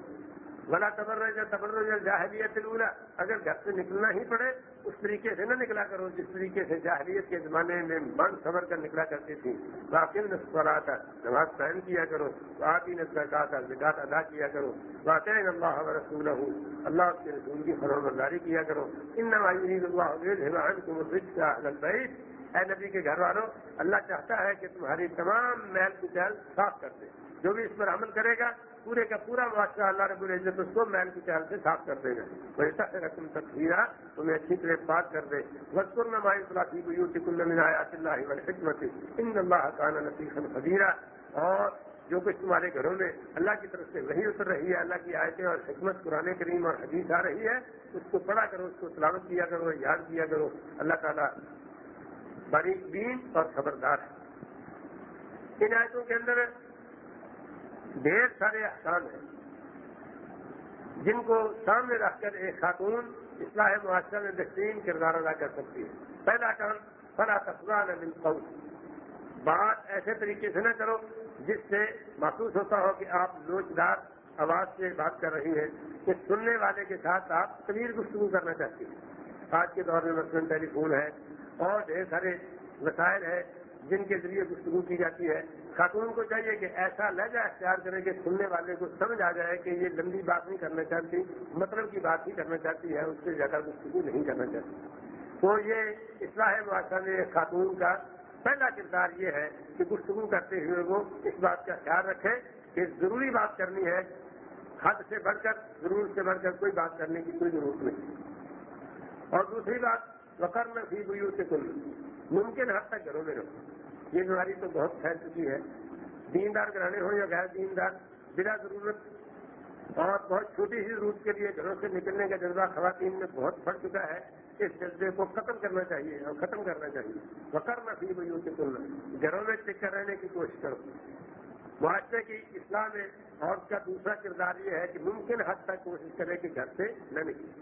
بلا تبرج تبرج الجاہلیت الاولا اگر گھر سے نکلنا ہی پڑے، اس طریقے سے نہ نکلا کرو، جس طریقے سے جاہلیت کے زمانے میں من سبر کر نکلا کرتی تھی. واقعی نسخرا تھا نماز قائم کیا کرو واقعی نسخہ تھا زکات ادا کیا کرو. واقع اللہ رسول ہوں اللہ کے رسول کی فرم برداری کیا کرو. ان نواز اللہ اے نبی کے گھر والوں اللہ چاہتا ہے کہ تمہاری تمام محل کی چہل صاف کر دے. جو بھی اس پر عمل کرے گا پورے کا پورا معاشرہ اللہ رب العزت اس کو محل کی چہل سے صاف کر دے گا۔ ویسا رقم تقسیرہ تمہیں اچھی طرح پاک کر دے۔ وزقر میں مائی صلاحی کو یو آیات اللہ حکمت ان اللہ خان نصیح خبیرہ اور جو کچھ تمہارے گھروں میں اللہ کی طرف سے وہی اتر رہی ہے، اللہ کی آیتیں اور حکمت قرآن کریم اور حدیث آ رہی ہے، اس کو پڑھا کرو، اس کو تلاوت کیا کرو، یاد کیا کرو۔ اللہ تعالیٰ باریک بین اور خبردار ہے۔ ان آیتوں کے اندر ڈھیر سارے احکام ہیں۔ جن کو سامنے رکھ کر ایک خاتون اصلاح معاشرہ میں بہترین کردار ادا کر سکتی ہے۔ پہلا کام، فلا تفران قول۔ بات ایسے طریقے سے نہ کرو جس سے محسوس ہوتا ہو کہ آپ لوچدار آواز سے بات کر رہی ہیں، کہ سننے والے کے ساتھ آپ طویل گفتگو کرنا چاہتی ہیں۔ آج کے دور میں مثلاً ٹیلی فون ہے اور ڈھیر سارے وسائل ہیں جن کے ذریعے گفتگو کی جاتی ہے۔ خاتون کو چاہیے کہ ایسا لہجہ اختیار کرے کہ سننے والے کو سمجھ آ جائے کہ یہ لمبی بات نہیں کرنا چاہتی مطلب کی بات ہی کرنا چاہتی ہے، اس سے زیادہ گفتگو نہیں کرنا چاہتی۔ تو یہ اصلاح معاشرہ میں خاتون کا پہلا کردار یہ ہے کہ گفتگو کرتے ہوئے وہ اس بات کا خیال رکھے کہ ضروری بات کرنی ہے، حد سے بڑھ کر ضرور سے بڑھ کر کوئی بات کرنے کی کوئی ضرورت نہیں۔ اور دوسری بات وقر میں بھی ہوئی سے کل ممکن حد تک گھروں میں رہو۔ یہ بیماری تو بہت پھیل چکی ہے۔ دیندار گرانے ہوں یا غیر دیندار، بلا ضرورت اور بہت چھوٹی سی ضرورت کے لیے گھروں سے نکلنے کا جذبہ خواتین میں بہت بڑھ چکا ہے۔ اس جذبے کو ختم کرنا چاہیے اور ختم کرنا چاہیے۔ وکر نہ بھی ہوئی کے تلنا گھروں میں ٹک کر رہنے کی کوشش کرو۔ معاشرے کی اسلام میں اور کا دوسرا کردار یہ ہے کہ ممکن حد تک کوشش کرے کہ گھر سے نہ نکلے۔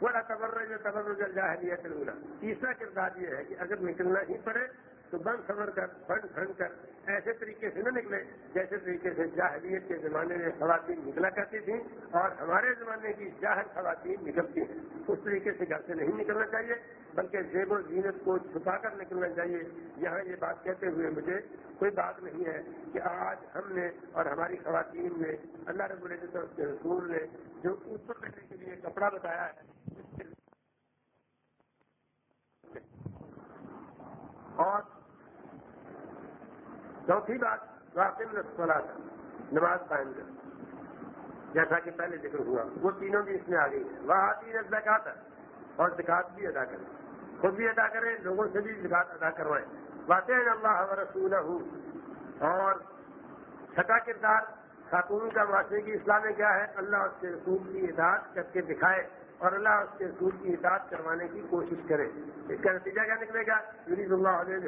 بڑا تبرج تبرج الجاہلیت الاولى تیسرا کردار یہ ہے کہ اگر نکلنا ہی پڑے تو بند سمر کر، بند کھنڈ کر۔ ایسے طریقے سے نہ نکلے، جیسے طریقے سے جاہلیت کے زمانے میں خواتین نکلا کرتی تھیں اور ہمارے زمانے کی جاہر خواتین نکلتی ہیں۔ اس طریقے سے گھر سے نہیں نکلنا چاہیے، بلکہ زیب و زینت کو چھپا کر نکلنا چاہیے۔ یہاں یہ بات کہتے ہوئے مجھے کوئی بات نہیں ہے کہ آج ہم نے اور ہماری خواتین نے، اللہ رب العزت کے رسول نے جو اوپر رکھنے کے لیے کپڑا بتایا ہے اور چوتھی بات راسم نسلا نماز قائم کر جیسا کہ پہلے ذکر ہوا، وہ تینوں بھی اس میں آ گئی ہے وہ آتی زکات ہے اور زکات بھی ادا کریں۔ خود بھی ادا کریں، لوگوں سے بھی زکات ادا کروائیں۔ واقع اللہ رسول اور چھٹا کردار، خاتون کا معاشرے کی اسلام میں کیا ہے؟ اللہ اس کے رسول کی اطاعت کر کے دکھائے۔ اور اللہ اس کے رسول کی اطاعت کروانے کی کوشش کرے۔ اس کا نتیجہ کیا نکلے گا؟ اللہ علیہ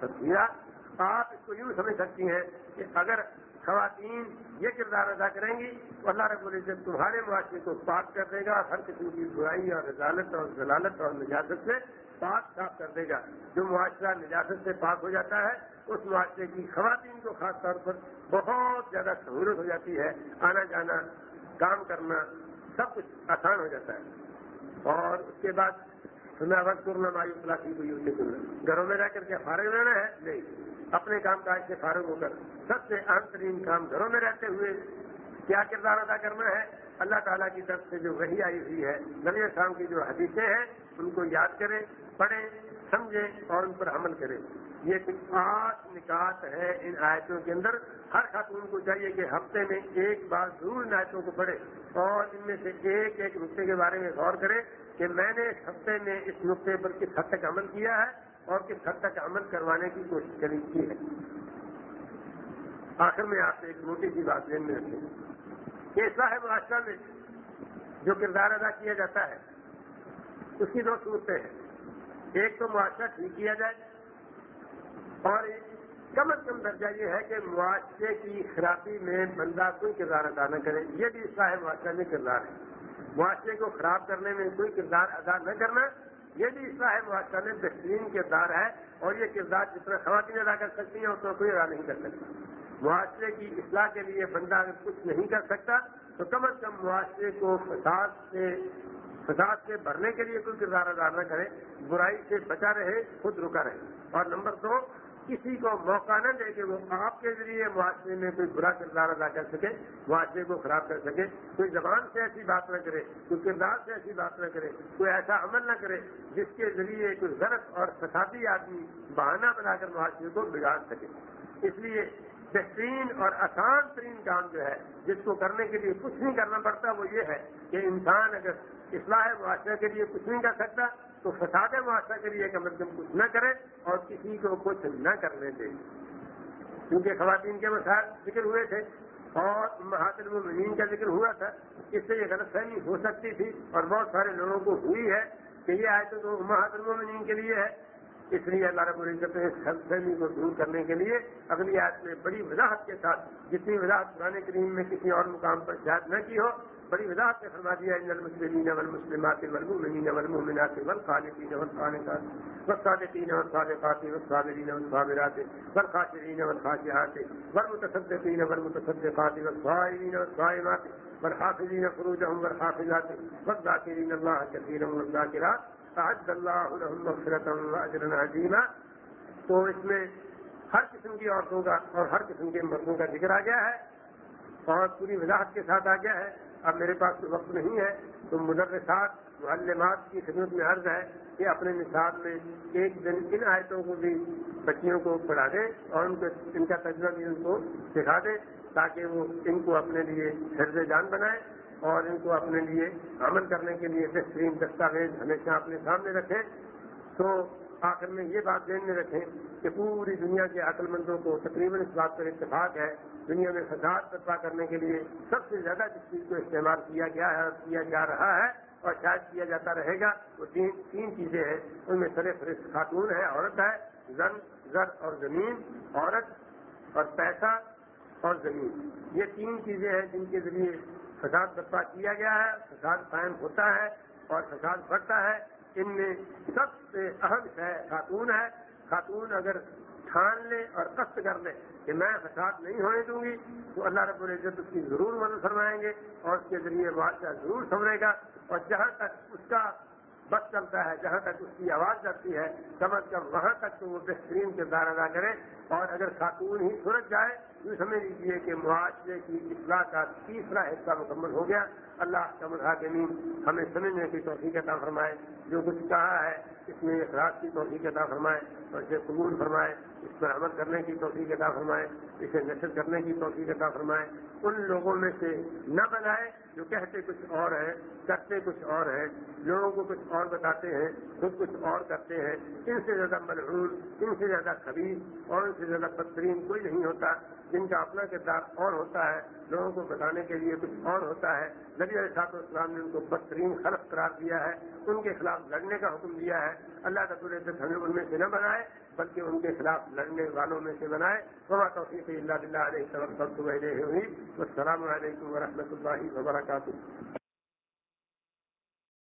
تصویر آپ اس کو یوں سمجھ سکتی ہیں کہ اگر خواتین یہ کردار ادا کریں گی تو اللہ رب العزت تمہارے معاشرے کو پاک کر دے گا ہر قسم کی برائی اور رضالت اور ضلالت اور نجازت سے پاک صاف کر دے گا۔ جو معاشرہ نجازت سے پاک ہو جاتا ہے، اس معاشرے کی خواتین کو خاص طور پر بہت زیادہ سہولت ہو جاتی ہے۔ آنا جانا کام کرنا سب کچھ آسان ہو جاتا ہے۔ اور اس کے بعد سنا وقت کرنا مایو پلاسی کو یوز کرنا۔ گھروں میں رہ کر کے فارغ رہنا ہے؟ نہیں۔ اپنے کام کاج سے فارغ ہو کر سب سے اہم ترین کام گھروں میں رہتے ہوئے کیا کردار ادا کرنا ہے؟ اللہ تعالیٰ کی طرف سے جو وہی آئی ہوئی ہے، نبی شام کی جو حدیثیں ہیں، ان کو یاد کریں، پڑھیں۔ سمجھیں اور ان پر عمل کریں۔ یہ کچھ نکات ہے ان آیتوں کے اندر۔ ہر خاتون کو چاہیے کہ ہفتے میں ایک بار ضرور ان آیتوں کو پڑھے اور ان میں سے ایک ایک نقطے کے بارے میں غور کرے کہ میں نے اس ہفتے میں اس نقطے پر کس حد تک عمل کیا ہے اور کس حد تک عمل کروانے کی کوشش کری کی ہے۔ آخر میں آپ سے ایک موٹی سی بات ذہن میں رکھیں۔ کہ اصلاح معاشرہ میں جو کردار ادا کیا جاتا ہے، اس کی دو صورتیں ہیں۔ ایک تو معاشرہ ٹھیک کیا جائے اور کم از کم درجہ یہ ہے کہ معاشرے کی خرابی میں بندہ کوئی کردار ادا نہ کرے، یہ بھی اصلاح معاشرہ میں کردار ہے۔ معاشرے کو خراب کرنے میں کوئی کردار ادا نہ کرنا، یہ بھی اصلاح معاشرہ میں بہترین کردار ہے اور یہ کردار جتنا خواتین ادا کر سکتی ہیں اتنا کوئی ادا نہیں کر سکتا۔ معاشرے کی اصلاح کے لیے بندہ اگر کچھ نہیں کر سکتا، تو کم از کم معاشرے کو فساد سے فساد سے بھرنے کے لیے کوئی کردار ادا نہ کرے، برائی سے بچا رہے، خود رکا رہے۔ اور نمبر دو، کسی کو موقع نہ دے کہ وہ آپ کے ذریعے معاشرے میں کوئی برا کردار ادا کر سکے، معاشرے کو خراب کر سکے۔ کوئی زبان سے ایسی بات نہ کرے، کوئی کردار سے ایسی بات نہ کرے، کوئی ایسا عمل نہ کرے جس کے ذریعے کوئی غلط اور فسادی آدمی بہانہ بنا کر معاشرے کو بگاڑ سکے۔ اس لیے بہترین اور آسان ترین کام جو ہے، جس کو کرنے کے لیے کچھ نہیں کرنا پڑتا، وہ یہ ہے کہ انسان اگر اصلاح معاشرے کے لیے کچھ نہیں کر سکتا، تو فساد معاشرے کے لیے کم از کم کچھ نہ کرے اور کسی کو کچھ نہ کرنے دے۔ کیونکہ خواتین کے مسائل ذکر ہوئے تھے اور محاطر المین کا ذکر ہوا تھا، اس سے یہ غلط فہمی ہو سکتی تھی اور بہت سارے لوگوں کو ہوئی ہے کہ یہ آئے تو محاطر المین کے لیے ہے اس لیے اللہ رب العزت نے غلط فہمی کو دور کرنے کے لیے اگلی آیت میں بڑی وضاحت کے ساتھ جتنی وضاحت پرانے کریم میں کسی اور مقام پر شاید نہ کی ہو بڑی وضاحت نے فرما دیا ان المسلمین والمسلمات والمؤمنین والمؤمنات والقانتین والقانتات والصادقین والصادقات، والصابرین والصابرات والخاشعين والخاشعات والمتصدقين والمتصدقات والصائمين والصائمات والحافظين فروجهم والحافظات والذاكرين الله كثيرا والذاكرات اعد الله لهم مغفرة واجرا عظيما تو اس میں ہر قسم کی عورتوں کا اور ہر قسم کے مردوں کا ذکر آ گیا ہے اور پوری وضاحت کے ساتھ آ گیا ہے۔ اب میرے پاس وقت نہیں ہے، تو مدرسات، معلمات کی خدمت میں عرض ہے کہ اپنے نصاب میں ایک دن ان آیتوں کو بھی بچیوں کو پڑھا دیں اور ان کو ان کا تجربہ بھی ان کو سکھا دیں تاکہ وہ ان کو اپنے لیے حرض جان بنائیں اور ان کو اپنے لیے عمل کرنے کے لیے بہترین دستاویز ہمیشہ اپنے سامنے رکھیں۔ تو آخر میں یہ بات ذہن میں رکھیں کہ پوری دنیا کے عقل مندوں کو تقریباً اس بات پر اتفاق ہے دنیا میں فساد برپا کرنے کے لیے سب سے زیادہ جس چیز کو استعمال کیا گیا ہے اور کیا جا رہا ہے اور شاید کیا جاتا رہے گا، وہ تین تین چیزیں ہیں۔ ان میں سر فہرست خاتون ہے، عورت ہے، زن، زر اور زمین، عورت اور پیسہ اور زمین۔ یہ تین چیزیں ہیں جن کے ذریعے فساد برپا کیا گیا ہے، فساد قائم ہوتا ہے اور فساد بڑھتا ہے۔ ان میں سب سے اہم ہے خاتون ہے۔ خاتون اگر ٹھان لے اور کشت کر لے کہ میں فساد نہیں ہونے دوں گی، تو اللہ رب العزت اس کی ضرور مدد فرمائیں گے اور اس کے ذریعے بادشاہ ضرور سنبھلے گا اور جہاں تک اس کا بس چلتا ہے، جہاں تک اس کی آواز جاتی ہے، کم از کم وہاں تک تو وہ بہترین کردار ادا کرے اور اگر خاتون ہی سورج جائے یوں سمجھ لیجیے کہ معاشرے کی اصلاح کا تیسرا حصہ مکمل ہو گیا۔ اللہ کا ملحاظمین ہمیں سمجھنے کی توفیق عطا فرمائے۔ جو کچھ کہا ہے، اس میں اخراج کی توفیق عطا فرمائے اور اسے قبول فرمائے۔ اس پر عمل کرنے کی توفیق عطا فرمائے۔ اسے نشر کرنے کی توفیق عطا فرمائے۔ ان لوگوں میں سے نہ بنائے جو کہتے کچھ اور ہیں، کرتے کچھ اور ہیں، لوگوں کو کچھ اور بتاتے ہیں، خود کچھ اور کرتے ہیں۔ ان سے زیادہ ملحول ان سے زیادہ خبیز اور ان سے زیادہ بدترین کوئی نہیں ہوتا۔ جن کا اپنا کردار اور ہوتا ہے، لوگوں کو بتانے کے لیے کچھ اور ہوتا ہے۔ نبی علیہ صاحب اسلام نے ان کو بدترین خلق قرار دیا ہے۔ ان کے خلاف لڑنے کا حکم دیا ہے۔ اللہ کا العزت ہمیں ان میں سے نہ بنائے۔ بلکہ ان کے خلاف لڑنے والوں میں سے بنائے۔ وما توفیق اللہ علیہ ہوئی السلام علیکم و اللہ وبرکاتہ۔